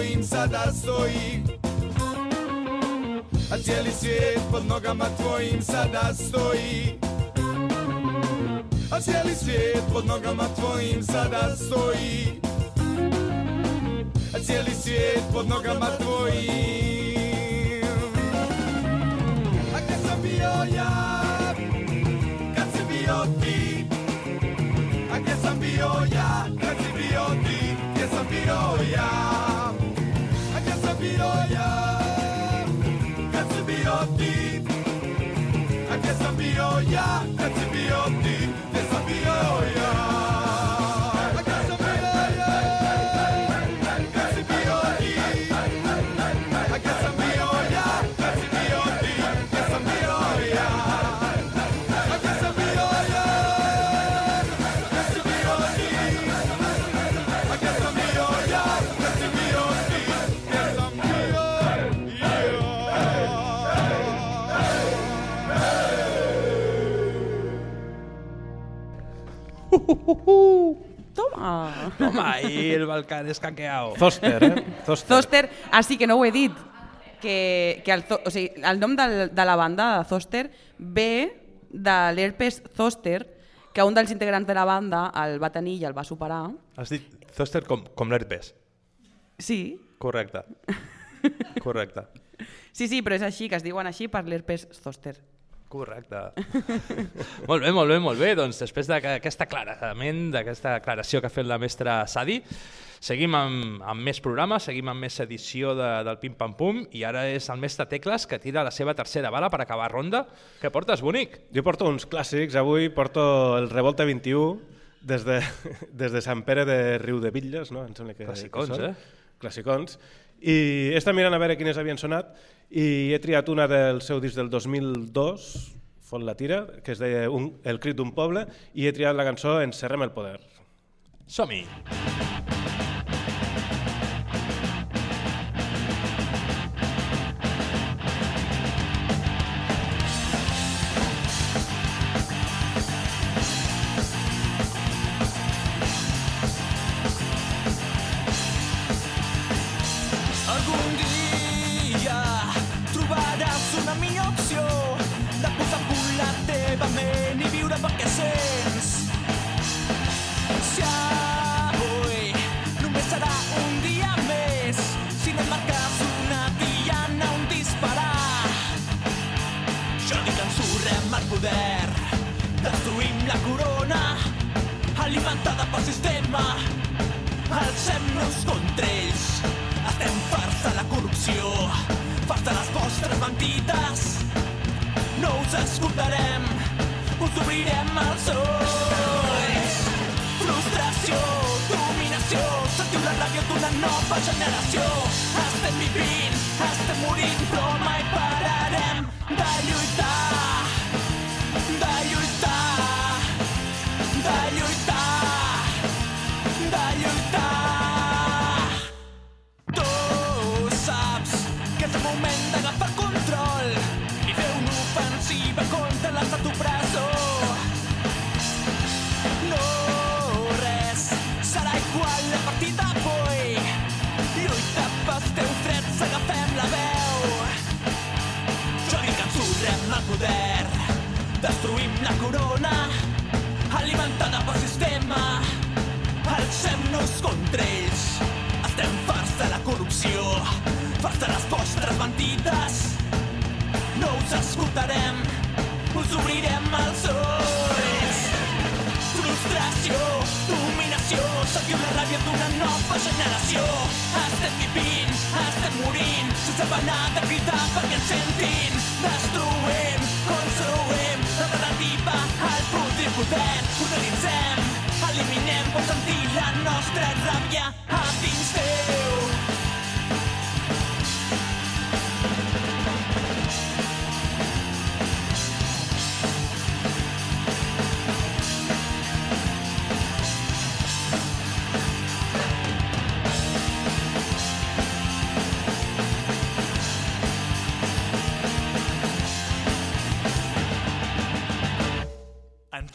tvojim sada stoji A cijeli svijet pod nogama tvojim sada stoji. A cijeli svijet pod nogama tvojim sada stoji. A cijeli svijet pod nogama tvojim. A gdje sam bio ja Kad si bio ti. A gdje sam bio ja kad si bio ti Gdje sam bio ja Katsubioya, Katsubio deep. I guess I'm Bioya, deep. I'm Toma! Toma, i el Balcán escaqueado. Zoster, eh? Zoster. Zoster, ah, sí que no ho he dit, que, que el, o sigui, el nom del, de la banda, de Zoster, ve de l'herpes zoster, que un dels integrants de la banda el va tenir i el va superar. Has dit Zoster com, com l'herpes. Sí. Correcte. Correcte. Sí, sí, però és així, que es diuen així per l'herpes zoster. Correcte. molt bé, molt bé, molt bé. Doncs després d'aquest aclarament, d'aquesta aclaració que ha fet la mestra Sadi, seguim amb, amb més programes, seguim amb més edició de, del Pim Pam Pum i ara és el mestre Tecles que tira la seva tercera bala per acabar ronda. Què portes, bonic? Jo porto uns clàssics, avui porto el Revolta 21 des de, des de Sant Pere de Riu de Bitlles, no? Em sembla que, Classicons, que són. eh? Classicons. I he estat mirant a veure quines havien sonat i he triat una del seu disc del 2002, Fot la tira, que es deia un, El crit d'un poble, i he triat la cançó Encerrem el poder. Som-hi! Algun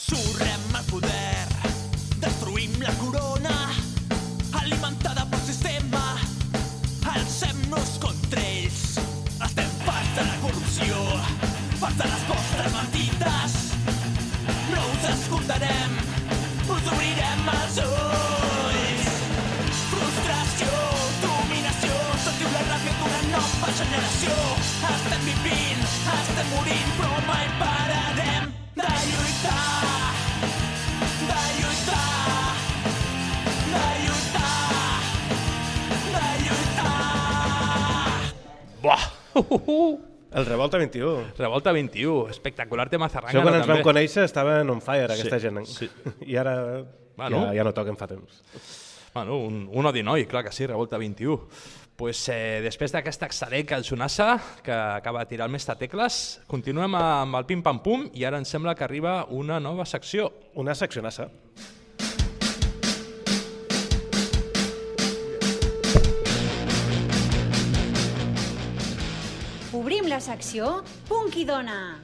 Ensorrem el poder, destruïm la corona, alimentada pel sistema. Alcem-nos contra ells. Estem farts de la corrupció, farts de les vostres mentides. No us escoltarem, us obrirem els ulls. Frustració, dominació, sentiu la ràbia d'una nova generació. Estem vivint, estem morint, però mai pararem de lluitar. El Revolta 21. Revolta 21, espectacular tema Això zarrangano quan ens vam també. conèixer estaven on fire, aquesta Sí, gent. sí. I ara Bueno. ja, ja no toquen fa temps. Bueno, un, un odi noi, clar que sí, Revolta 21. Pues, eh, després d'aquesta excel·lent cançonassa que acaba de tirar el mestre Tecles, continuem amb el pim-pam-pum i ara em sembla que arriba una nova secció. Una seccionassa. Secció Punky Dona.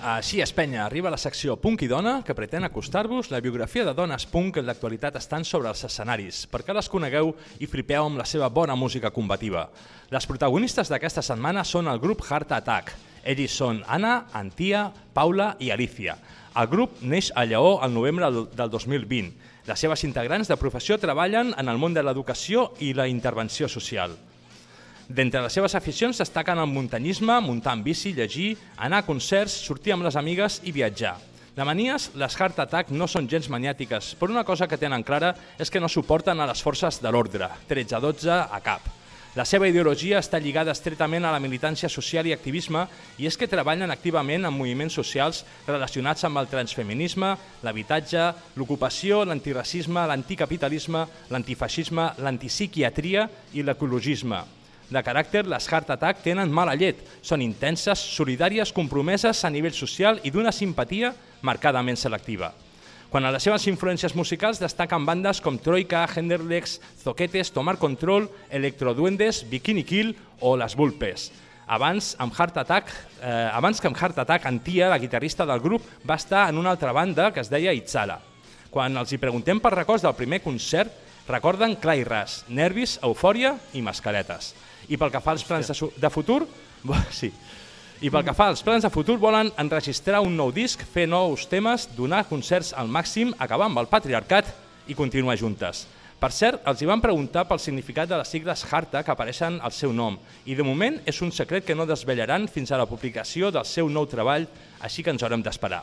Així és, penya, arriba la secció Punk i Dona, que pretén acostar-vos la biografia de dones punk que en l'actualitat estan sobre els escenaris, perquè les conegueu i flipeu amb la seva bona música combativa. Les protagonistes d'aquesta setmana són el grup Heart Attack. Ells són Anna, Antia, Paula i Alicia. El grup neix a Lleó el novembre del 2020. Les seves integrants de professió treballen en el món de l'educació i la intervenció social. D'entre les seves aficions destaquen el muntanyisme, muntar en bici, llegir, anar a concerts, sortir amb les amigues i viatjar. De manies, les Heart Attack no són gens maniàtiques, però una cosa que tenen clara és que no suporten a les forces de l'ordre, 13-12 a cap. La seva ideologia està lligada estretament a la militància social i activisme i és que treballen activament en moviments socials relacionats amb el transfeminisme, l'habitatge, l'ocupació, l'antiracisme, l'anticapitalisme, l'antifeixisme, l'antipsiquiatria i l'ecologisme. De caràcter, les Heart Attack tenen mala llet. Són intenses, solidàries, compromeses a nivell social i d'una simpatia marcadament selectiva. Quan a les seves influències musicals destaquen bandes com Troika, Henderlex, Zoquetes, Tomar Control, Electroduendes, Bikini Kill o Les Vulpes. Abans, amb Heart Attack, eh, abans que amb Heart Attack, Antia, la guitarrista del grup, va estar en una altra banda que es deia Itzala. Quan els hi preguntem per records del primer concert, recorden clar i ras, nervis, eufòria i mascaretes. I pel que fa als plans de, de futur, sí, i pel que fa als plans de futur, volen enregistrar un nou disc, fer nous temes, donar concerts al màxim, acabar amb el patriarcat i continuar juntes. Per cert, els hi van preguntar pel significat de les sigles Harta que apareixen al seu nom i de moment és un secret que no desvelaran fins a la publicació del seu nou treball, així que ens haurem d'esperar.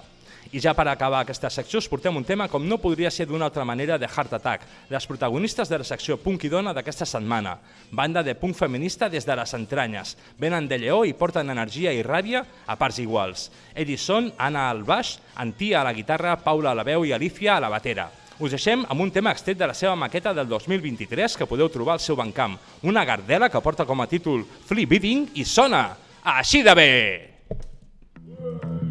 I ja per acabar aquesta secció us portem un tema com no podria ser d'una altra manera de Heart Attack, les protagonistes de la secció Punk i Dona d'aquesta setmana. Banda de punk feminista des de les entranyes. Venen de Lleó i porten energia i ràbia a parts iguals. Són Anna al baix, Antia a la guitarra, Paula a la veu i Alicia a la batera. Us deixem amb un tema extret de la seva maqueta del 2023 que podeu trobar al seu bancamp. Una gardela que porta com a títol Flea Beating i sona així de bé! Rojo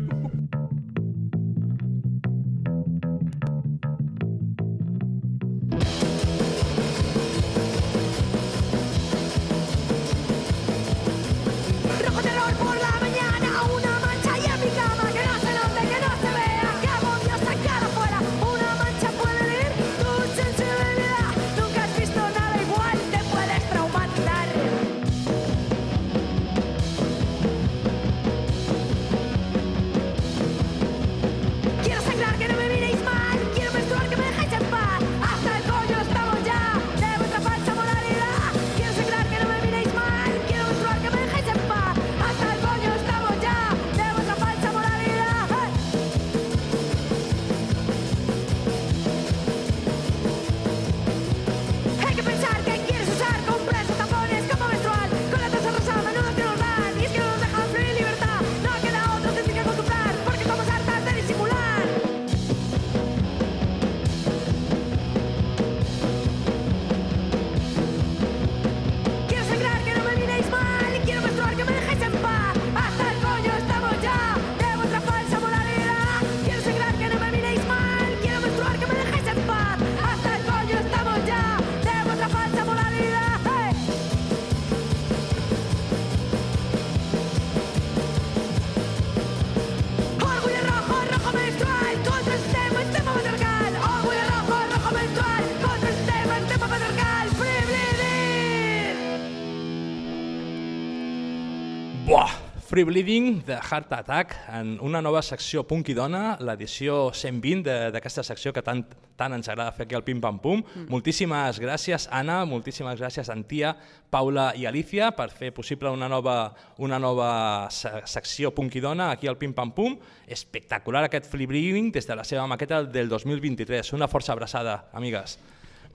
Free Bleeding de Heart Attack en una nova secció Punk i Dona, l'edició 120 de- d'aquesta secció que tant, tant ens agrada fer aquí al Pim Pam Pum. Mm. Moltíssimes gràcies, Anna, moltíssimes gràcies, Antia, Paula i Alicia, per fer possible una nova, una nova se- secció Punk i Dona aquí al Pim Pam Pum. Espectacular aquest Free Bleeding des de la seva maqueta del 2023. Una força abraçada, amigues.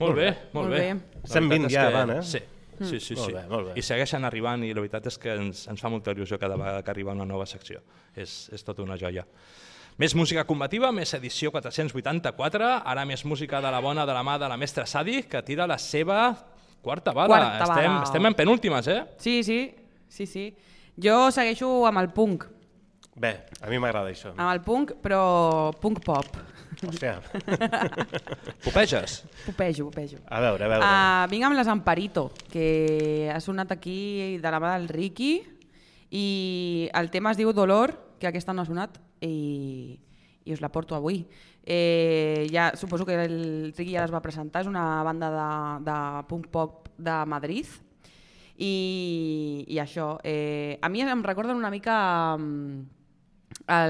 Molt, Molt bé, bé. molt Molt bé. bé. La 120 veritat és ja que- van, eh? Sí, Mm. sí, sí. Molt sí. bé, molt bé. I segueixen arribant i la veritat és que ens, ens fa molta il·lusió cada vegada que arriba una nova secció. És, és tota una joia. Més música combativa, més edició 484, ara més música de la bona de la mà de la mestra Sadi, que tira la seva quarta bala. Quarta estem, bala. estem en penúltimes, eh? Sí, sí, sí, sí. Jo segueixo amb el punk, Bé, a mi m'agrada això. amb el punk, però punk pop. Hòstia. Pupeges? Pupejo, pupejo. A veure, a veure. Uh, vinc amb les Amparito, que ha sonat aquí de la mà del Ricky, i el tema es diu Dolor, que aquesta no ha sonat i, i us la porto avui. Eh, ja, suposo que el Ricky ja les va presentar, és una banda de, de punk pop de Madrid i, i això, eh, a mi em recorden una mica a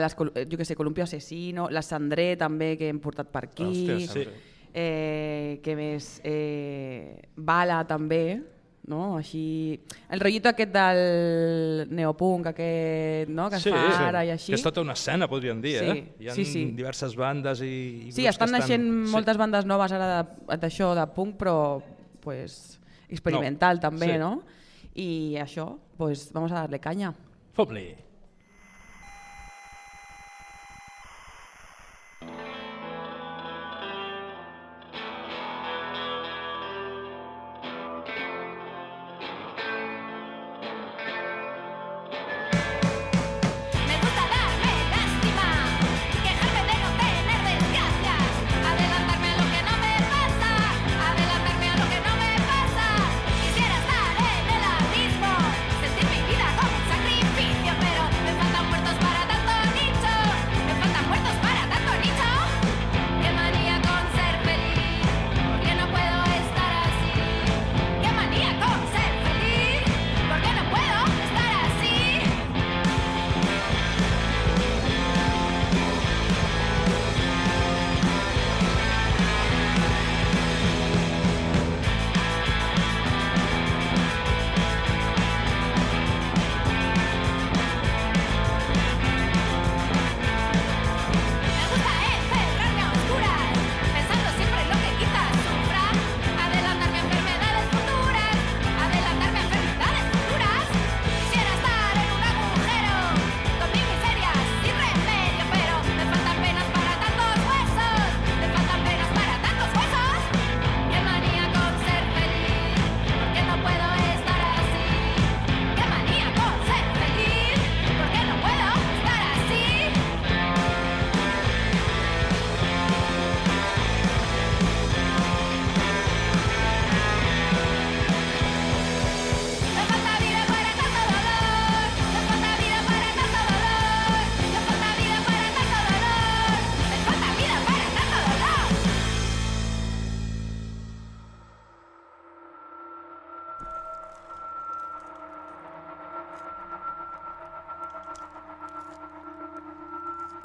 les, jo que sé, Columpio Asesino, la Sandré també que hem portat per aquí, Hòstia, Sandré. eh, que més, eh, Bala també, no? Així, el rotllito aquest del neopunk, aquest, no? que es fa ara i així. Que és tota una escena, podríem dir, Sí, eh? Hi ha sí, sí. diverses bandes i, i Sí, estan que naixent Sí. moltes bandes noves ara de- d'això, de, punk, però pues, experimental No, també, sí. no? I això, pues vamos a darle caña. Fom-li.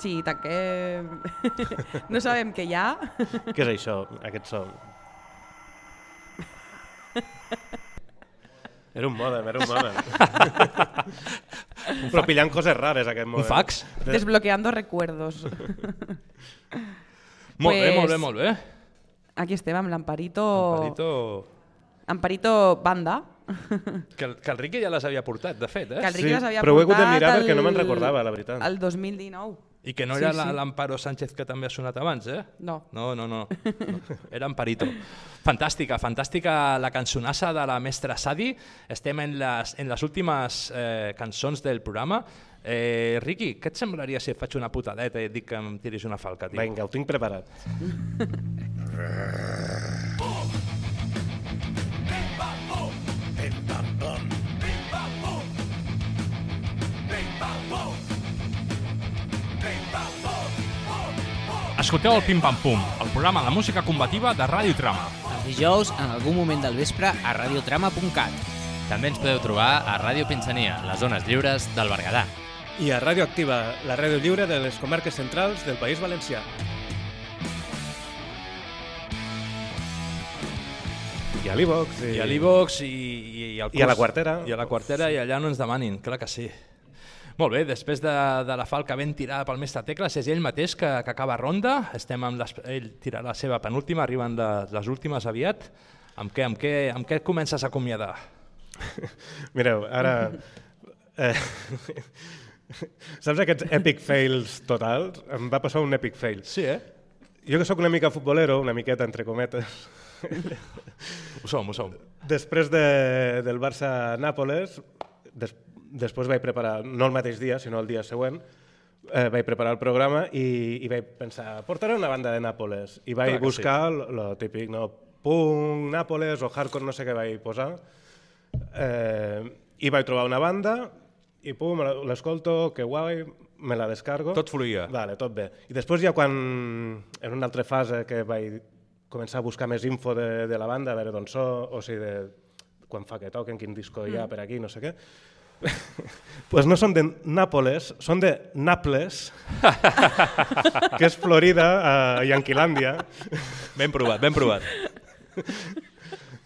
Sí, tanquem... no sabem què hi ha. Què és això, aquest so? Era un mòdem, era un mòdem. Però pillant coses rares, aquest mòdem. fax? De- Desbloqueando recuerdos. Molt bé, Pues, molt bé, molt bé. Aquí estem amb l'Amparito... Amparito... Amparito Banda. Que el, que el Ricky ja les havia portat, de fet, eh? Que el Ricky les havia però ho he hagut de portat mirar perquè el- no me'n recordava, la veritat. El 2019. I que no Sí, era la- sí. l'Amparo Sánchez que també ha sonat abans, eh? No. No, no, no. no. Era Amparito. Fantàstica, fantàstica la cançonassa de la mestra Sadi. Estem en les, en les últimes eh, cançons del programa. Eh, Riqui, què et semblaria si et faig una putadeta i et dic que em tiris una falca, tio? Vinga, ho tinc preparat. Escolteu el Pim Pam Pum, el programa de música combativa de Ràdio Trama. Els dijous, en algun moment del vespre, a radiotrama.cat. També ens podeu trobar a Ràdio Pinsania, les zones lliures del Berguedà. I a Ràdio Activa, la ràdio lliure de les comarques centrals del País Valencià. I a l'Ivox. I a l'Ivox i, i, i, al I a la quartera. I a la quartera i allà no ens demanin, clar que sí. Molt bé, després de, de la falca ben tirada pel mestre Tecles, és ell mateix que, que acaba ronda, estem amb les, ell tira la seva penúltima, arriben les, les últimes aviat. Amb què, amb què, amb què comences a acomiadar? Mireu, ara... Eh, saps aquests epic fails totals? Em va passar un epic fail. Sí, eh? Jo que sóc una mica futbolero, una miqueta entre cometes. ho som, ho som. Després de, del Barça-Nàpoles, des, després vaig preparar, no el mateix dia, sinó el dia següent, eh, vaig preparar el programa i, i vaig pensar, portaré una banda de Nàpoles. I vaig Clar buscar sí. lo típic, no? punk, Nàpoles o hardcore, no sé què vaig posar. Eh, I vaig trobar una banda i pum, l'escolto, que guai, me la descargo. Tot fluïa. Vale, tot bé. I després ja quan, en una altra fase que vaig començar a buscar més info de, de la banda, a veure d'on so, o sigui, de quan fa que toquen, quin disco hi ha Mm. per aquí, no sé què, pues no són de Nàpoles, són de Naples, que és Florida, a Yanquilàndia. Ben provat, ben provat.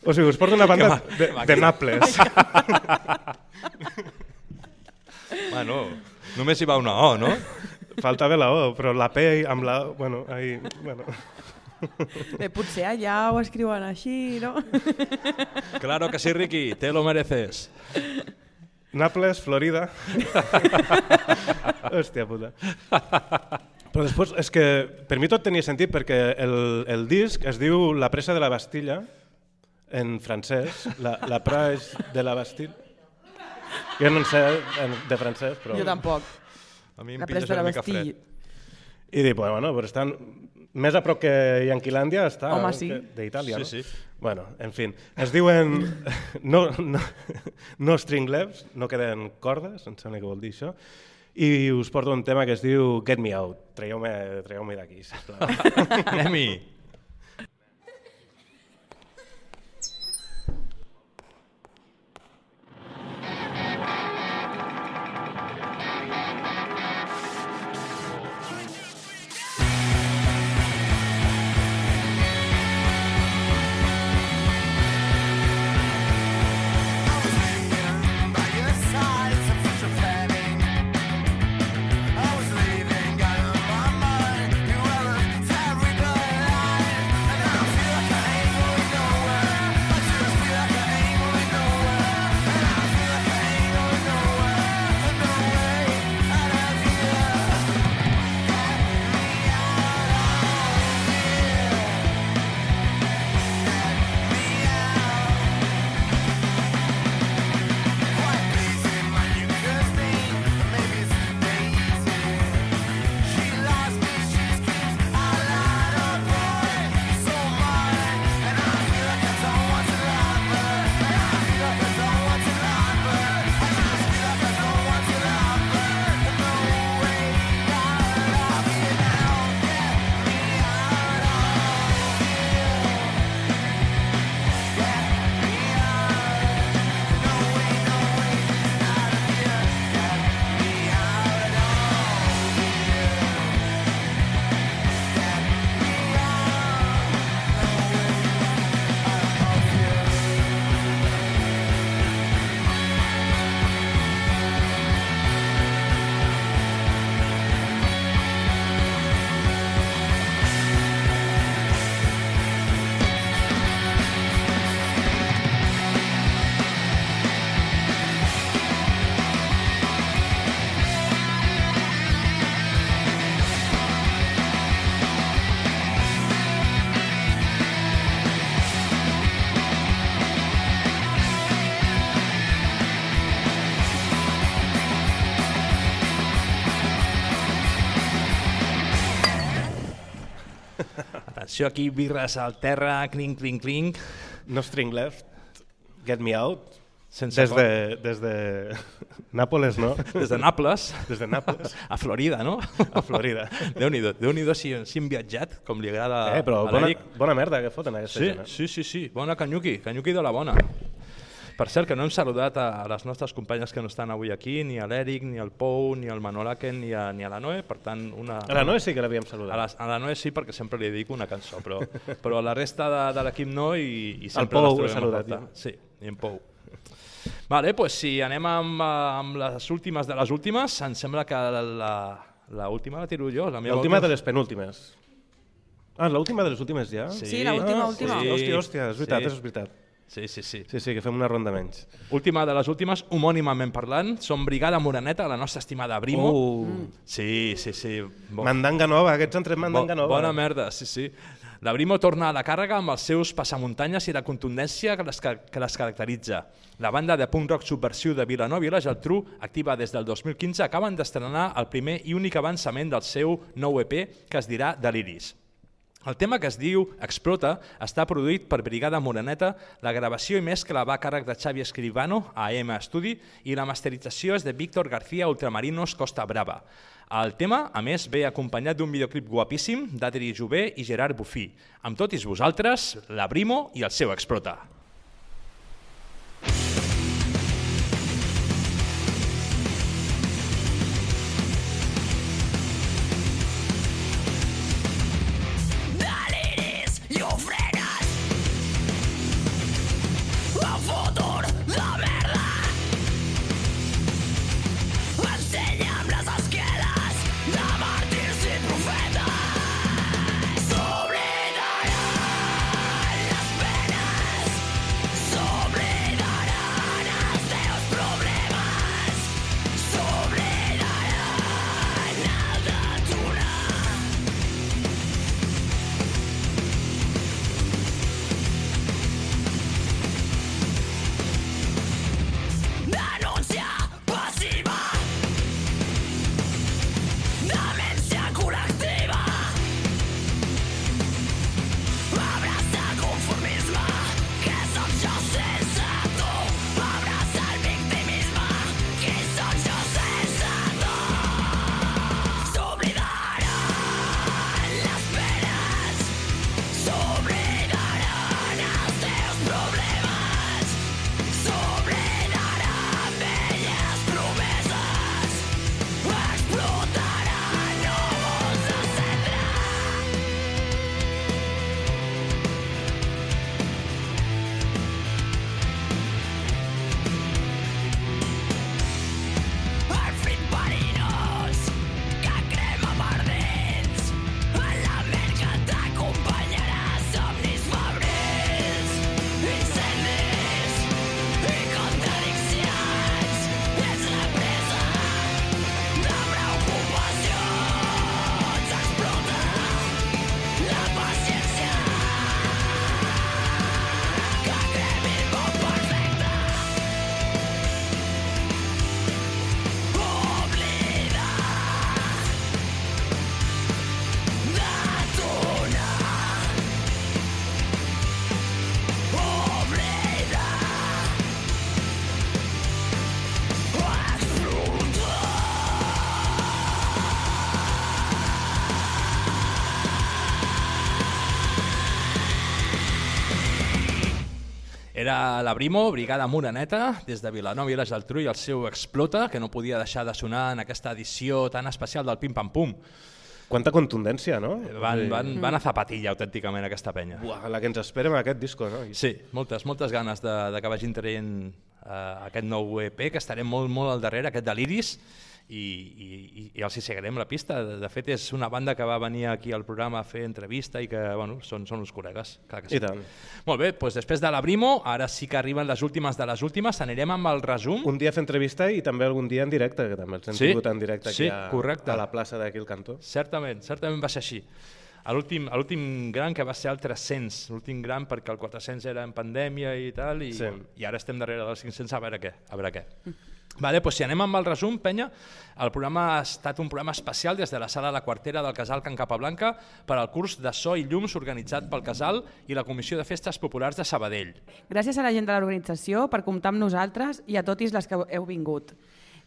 O sigui, us porto una banda ma- de, de Naples. bueno, només hi va una O, no? Faltava la O, però la P amb la... Bueno, ahí, bueno. Eh, potser allà ho escriuen així, no? Claro que sí, Ricky, te lo mereces. Naples, Florida. Hòstia puta. Però després, és que per mi tot tenia sentit perquè el, el disc es diu La pressa de la Bastilla, en francès, la, la presse de la Bastilla. Jo no en sé de francès, però... Jo tampoc. A mi La pressa de la Bastilla. I dic, bueno, però estan més a prop que Yanquilàndia està Home, sí. d'Itàlia, no? Sí, sí. Bueno, en fin, es diuen no, no, no stringless, no queden cordes, em sembla que vol dir això, i us porto un tema que es diu Get Me Out. Traieu-me traieu d'aquí, sisplau. Anem-hi. Atenció aquí, birres al terra, clink, clink, clink. No string left, Get Me Out. Sense des de, des de Nàpoles, no? Des de Nàpoles. Des de Nàpoles. A Florida, no? A Florida. Déu-n'hi-do, déu nhi déu si, si hem viatjat, com li agrada Eh, però a bona, bona merda que foten aquesta Sí, gent. Eh? sí, sí, sí, bona canyuqui, canyuqui de la bona. Per cert, que no hem saludat a les nostres companyes que no estan avui aquí, ni a l'Eric, ni al Pou, ni al Manolaken, ni a, ni a la Noe, per tant... Una, A la Noe sí que l'havíem saludat. A la, a la Noe sí, perquè sempre li dedico una cançó, però, però a la resta de, de l'equip no i, i sempre Pou les trobem a saludat, ja. Sí, i en Pou. Vale, pues si anem amb, amb les últimes de les últimes, em sembla que la, la, la última la tiro jo. La meva L'última última- de les penúltimes. Ah, l'última de les últimes ja? Sí. Sí, l'última, Ah, última. Sí. Hòstia, hòstia, és veritat, Sí. és veritat. Sí, sí, sí. Sí, sí, que fem una ronda menys. Última de les últimes, homònimament parlant, som Brigada Moreneta, la nostra estimada Brimo. Uh. Sí, sí, sí. Bo- Mandanga nova, aquests han tret mandanga Bo- nova. Bona merda, sí, sí. La Brimo torna a la càrrega amb els seus passamuntanyes i la contundència que les, que les caracteritza. La banda de punk rock subversiu de Vilanova i la Geltrú, activa des del 2015, acaben d'estrenar el primer i únic avançament del seu nou EP, que es dirà Deliris. El tema que es diu Explota està produït per Brigada Moreneta, la gravació i mescla va a càrrec de Xavi Escribano a AM Studi i la masterització és de Víctor García Ultramarinos Costa Brava. El tema, a més, ve acompanyat d'un videoclip guapíssim d'Adri Jové i Gerard Buffy. Amb tot i vosaltres, la Brimo i el seu exprota. Deliris Era la Brimo, Brigada Moraneta, des de Vilanova i la Geltrú i el seu Explota, que no podia deixar de sonar en aquesta edició tan especial del Pim Pam Pum. Quanta contundència, no? Van, van, van a zapatilla, autènticament, aquesta penya. Buah, la que ens esperem aquest disco, no? Sí, moltes, moltes ganes de, de que vagin traient uh, aquest nou EP, que estarem molt, molt al darrere, aquest de l'Iris, i, i, i, els hi seguirem la pista. De, de fet, és una banda que va venir aquí al programa a fer entrevista i que, bueno, són, són uns col·legues. Clar que sí. I tant. Molt bé, doncs després de la Brimo, ara sí que arriben les últimes de les últimes, anirem amb el resum. Un dia fer entrevista i també algun dia en directe, que també els hem Sí, tingut en directe aquí sí, a, correcte. a la plaça d'aquí al cantó. Certament, certament va ser així. L'últim gran que va ser el 300, l'últim gran perquè el 400 era en pandèmia i tal, i, Sí. i ara estem darrere dels 500 a veure què. A veure què. Vale, doncs si anem amb el resum, penya, el programa ha estat un programa especial des de la sala La Quartera del Casal Can Capablanca per al curs de so i llums organitzat pel Casal i la Comissió de Festes Populars de Sabadell. Gràcies a la gent de l'organització per comptar amb nosaltres i a totis les que heu vingut.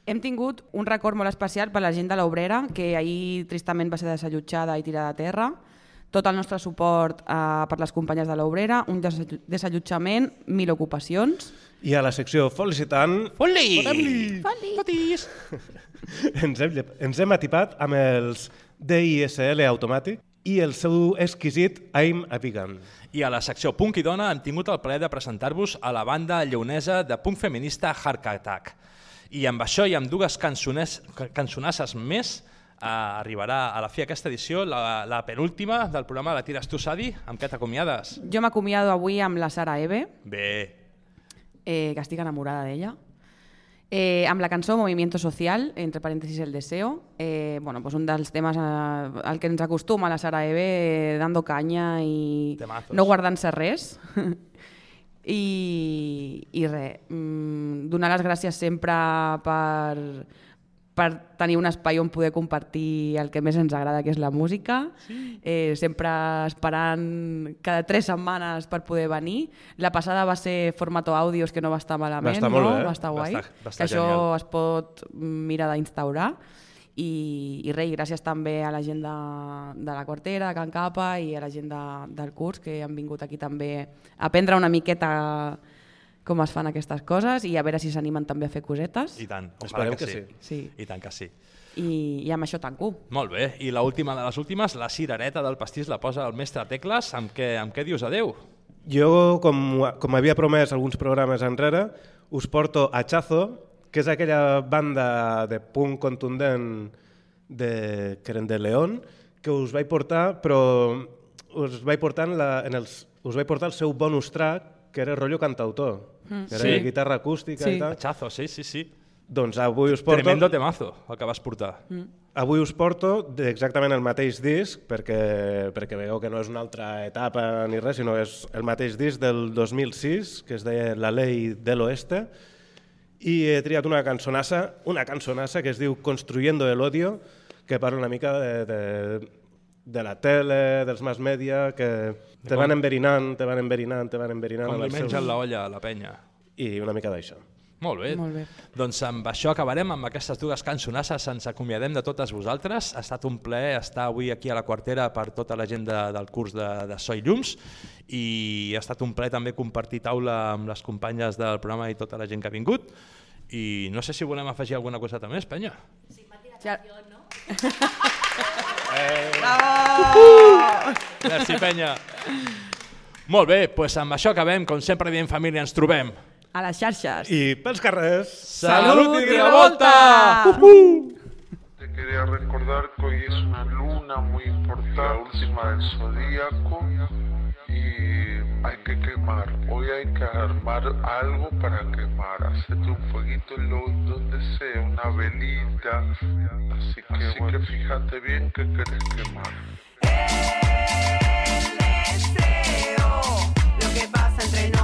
Hem tingut un record molt especial per la gent de l'Obrera, que ahir tristament va ser desallotjada i tirada a terra. Tot el nostre suport eh, per les companyes de l'Obrera, un desallo- desallotjament, mil ocupacions. I a la secció Felicitant... Foli! Fotem-li! Fotis! ens, hem, ens hem atipat amb els DISL automàtic i el seu exquisit I'm a Vegan. I a la secció Punk i Dona hem tingut el plaer de presentar-vos a la banda lleonesa de punk feminista Heart Attack. I amb això i amb dues cançones, cançonasses més eh, arribarà a la fi aquesta edició, la, la penúltima del programa La tires tu, Sadi, amb què t'acomiades? Jo m'acomiado avui amb la Sara Eve, Bé, eh, que estic enamorada d'ella. Eh, amb la cançó Movimiento Social, entre parèntesis el deseo, eh, bueno, pues un dels temes eh, al que ens acostuma la Sara Eve, eh, dando canya i Temazos. no guardant-se res. I, i res, mm, donar les gràcies sempre per, per tenir un espai on poder compartir el que més ens agrada, que és la música. Sí. Eh, sempre esperant cada tres setmanes per poder venir. La passada va ser formato àudios, que no va estar malament, Va estar molt no? bé, eh? Va estar Va guai. estar- va estar que això genial. es pot mirar d'instaurar. I, i res, i gràcies també a la gent de, de la quartera, de Can Capa i a la gent de, del curs que han vingut aquí també a aprendre una miqueta com es fan aquestes coses i a veure si s'animen també a fer cosetes. I tant, Esperem ojalà que, que sí. sí. I tant que sí. I, i amb això tanco. Molt bé, i l última de les últimes, la cirereta del pastís la posa el mestre Tecles. Amb què, amb què dius adeu? Jo, com, com havia promès alguns programes enrere, us porto Hachazo, que és aquella banda de punk contundent de, que eren de León, que us vaig portar, però us vaig portar, en la, en els, us vaig portar el seu bonus track, que era rotllo cantautor, Mm. que era Sí. guitarra acústica i tal. Hachazo, sí, sí, sí. Doncs avui us porto... Tremendo temazo, el que vas portar. Mm. Avui us porto exactament el mateix disc, perquè, perquè veieu que no és una altra etapa ni res, sinó és el mateix disc del 2006, que es deia La ley del oeste, i he triat una cançonassa, una cançonassa que es diu Construyendo el odio, que parla una mica de, de, de la tele, dels mass media, que te van enverinant, te van enverinant, te van enverinant... Com li els seus- mengen la olla a la penya. I una mica d'això. Molt bé. Molt bé. Doncs amb això acabarem, amb aquestes dues cançonasses, ens acomiadem de totes vosaltres. Ha estat un plaer estar avui aquí a la quartera per tota la gent de, del curs de, de So i Llums i ha estat un plaer també compartir taula amb les companyes del programa i tota la gent que ha vingut. I no sé si volem afegir alguna coseta més, penya. Ja... Eh. Bravo! Merci, penya. Molt bé, doncs amb això acabem. Com sempre diem família, ens trobem. A les xarxes. I pels carrers. Salut i revolta! Te quería recordar que hoy es una luna muy importante, la última del zodíaco, y hay que quemar. Hoy hay que armar algo para quemar. Hacerte un fueguito en lo, donde sea, una velita. Así que, bueno, fíjate bien que querés quemar. deseo, lo que pasa entre nos.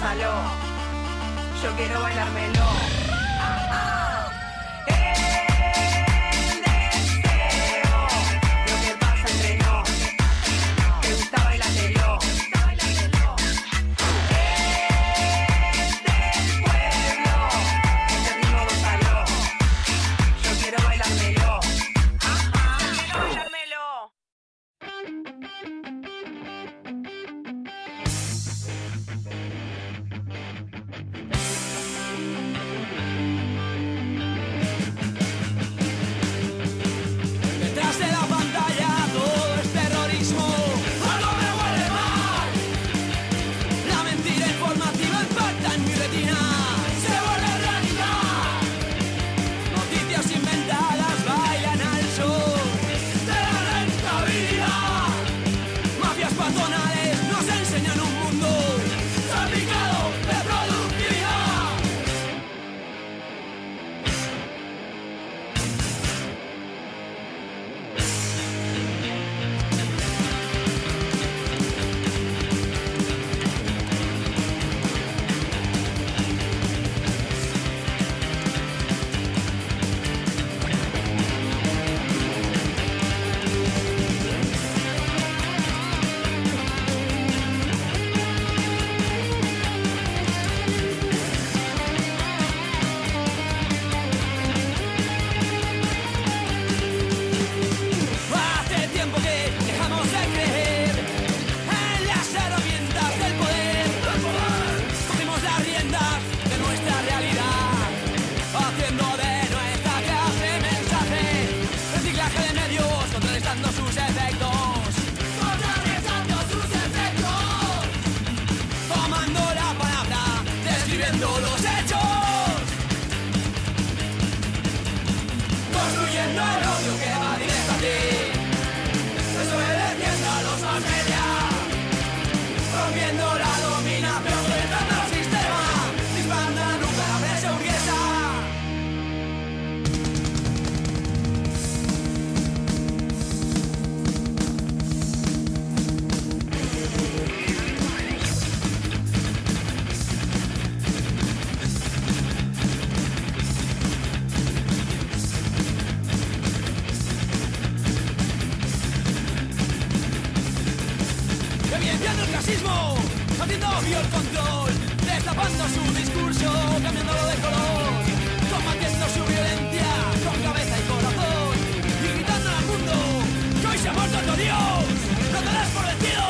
pásalo. Yo quiero bailármelo. el clasismo, haciendo el control, destapando su discurso, cambiándolo de color, combatiendo su violencia con cabeza y corazón, y gritando al mundo que hoy se ha muerto Dios, no te das por vencido,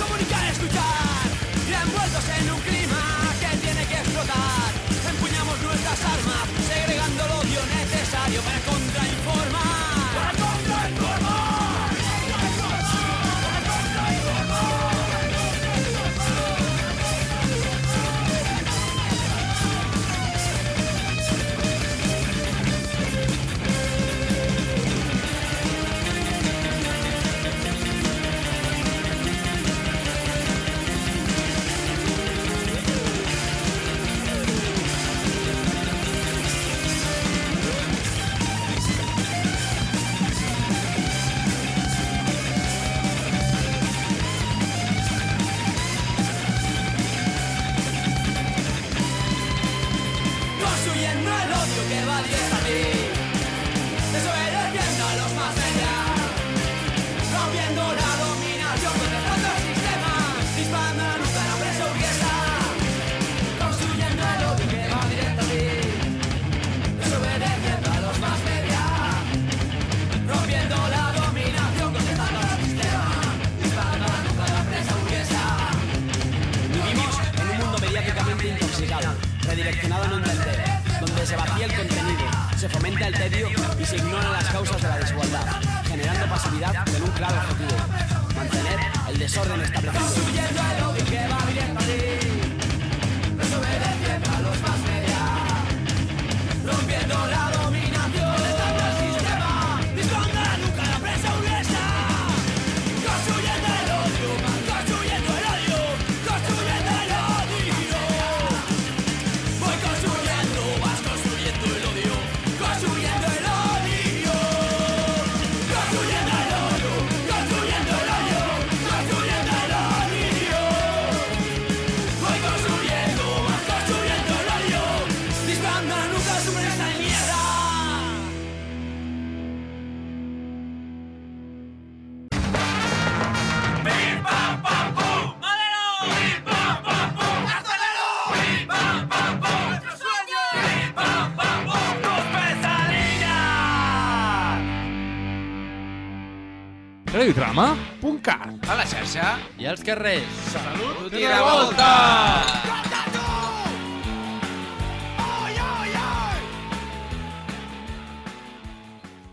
comunicar, escuchar, y envueltos en un clima que tiene que explotar, empuñamos nuestras armas, segregando el odio necesario para contrainformar. direccionado en un donde se vacía el contenido, se fomenta el tedio y se ignoran las causas de la desigualdad, generando pasividad con un claro objetivo, mantener el desorden establecido. Xarxa I als carrers. Salut i revolta!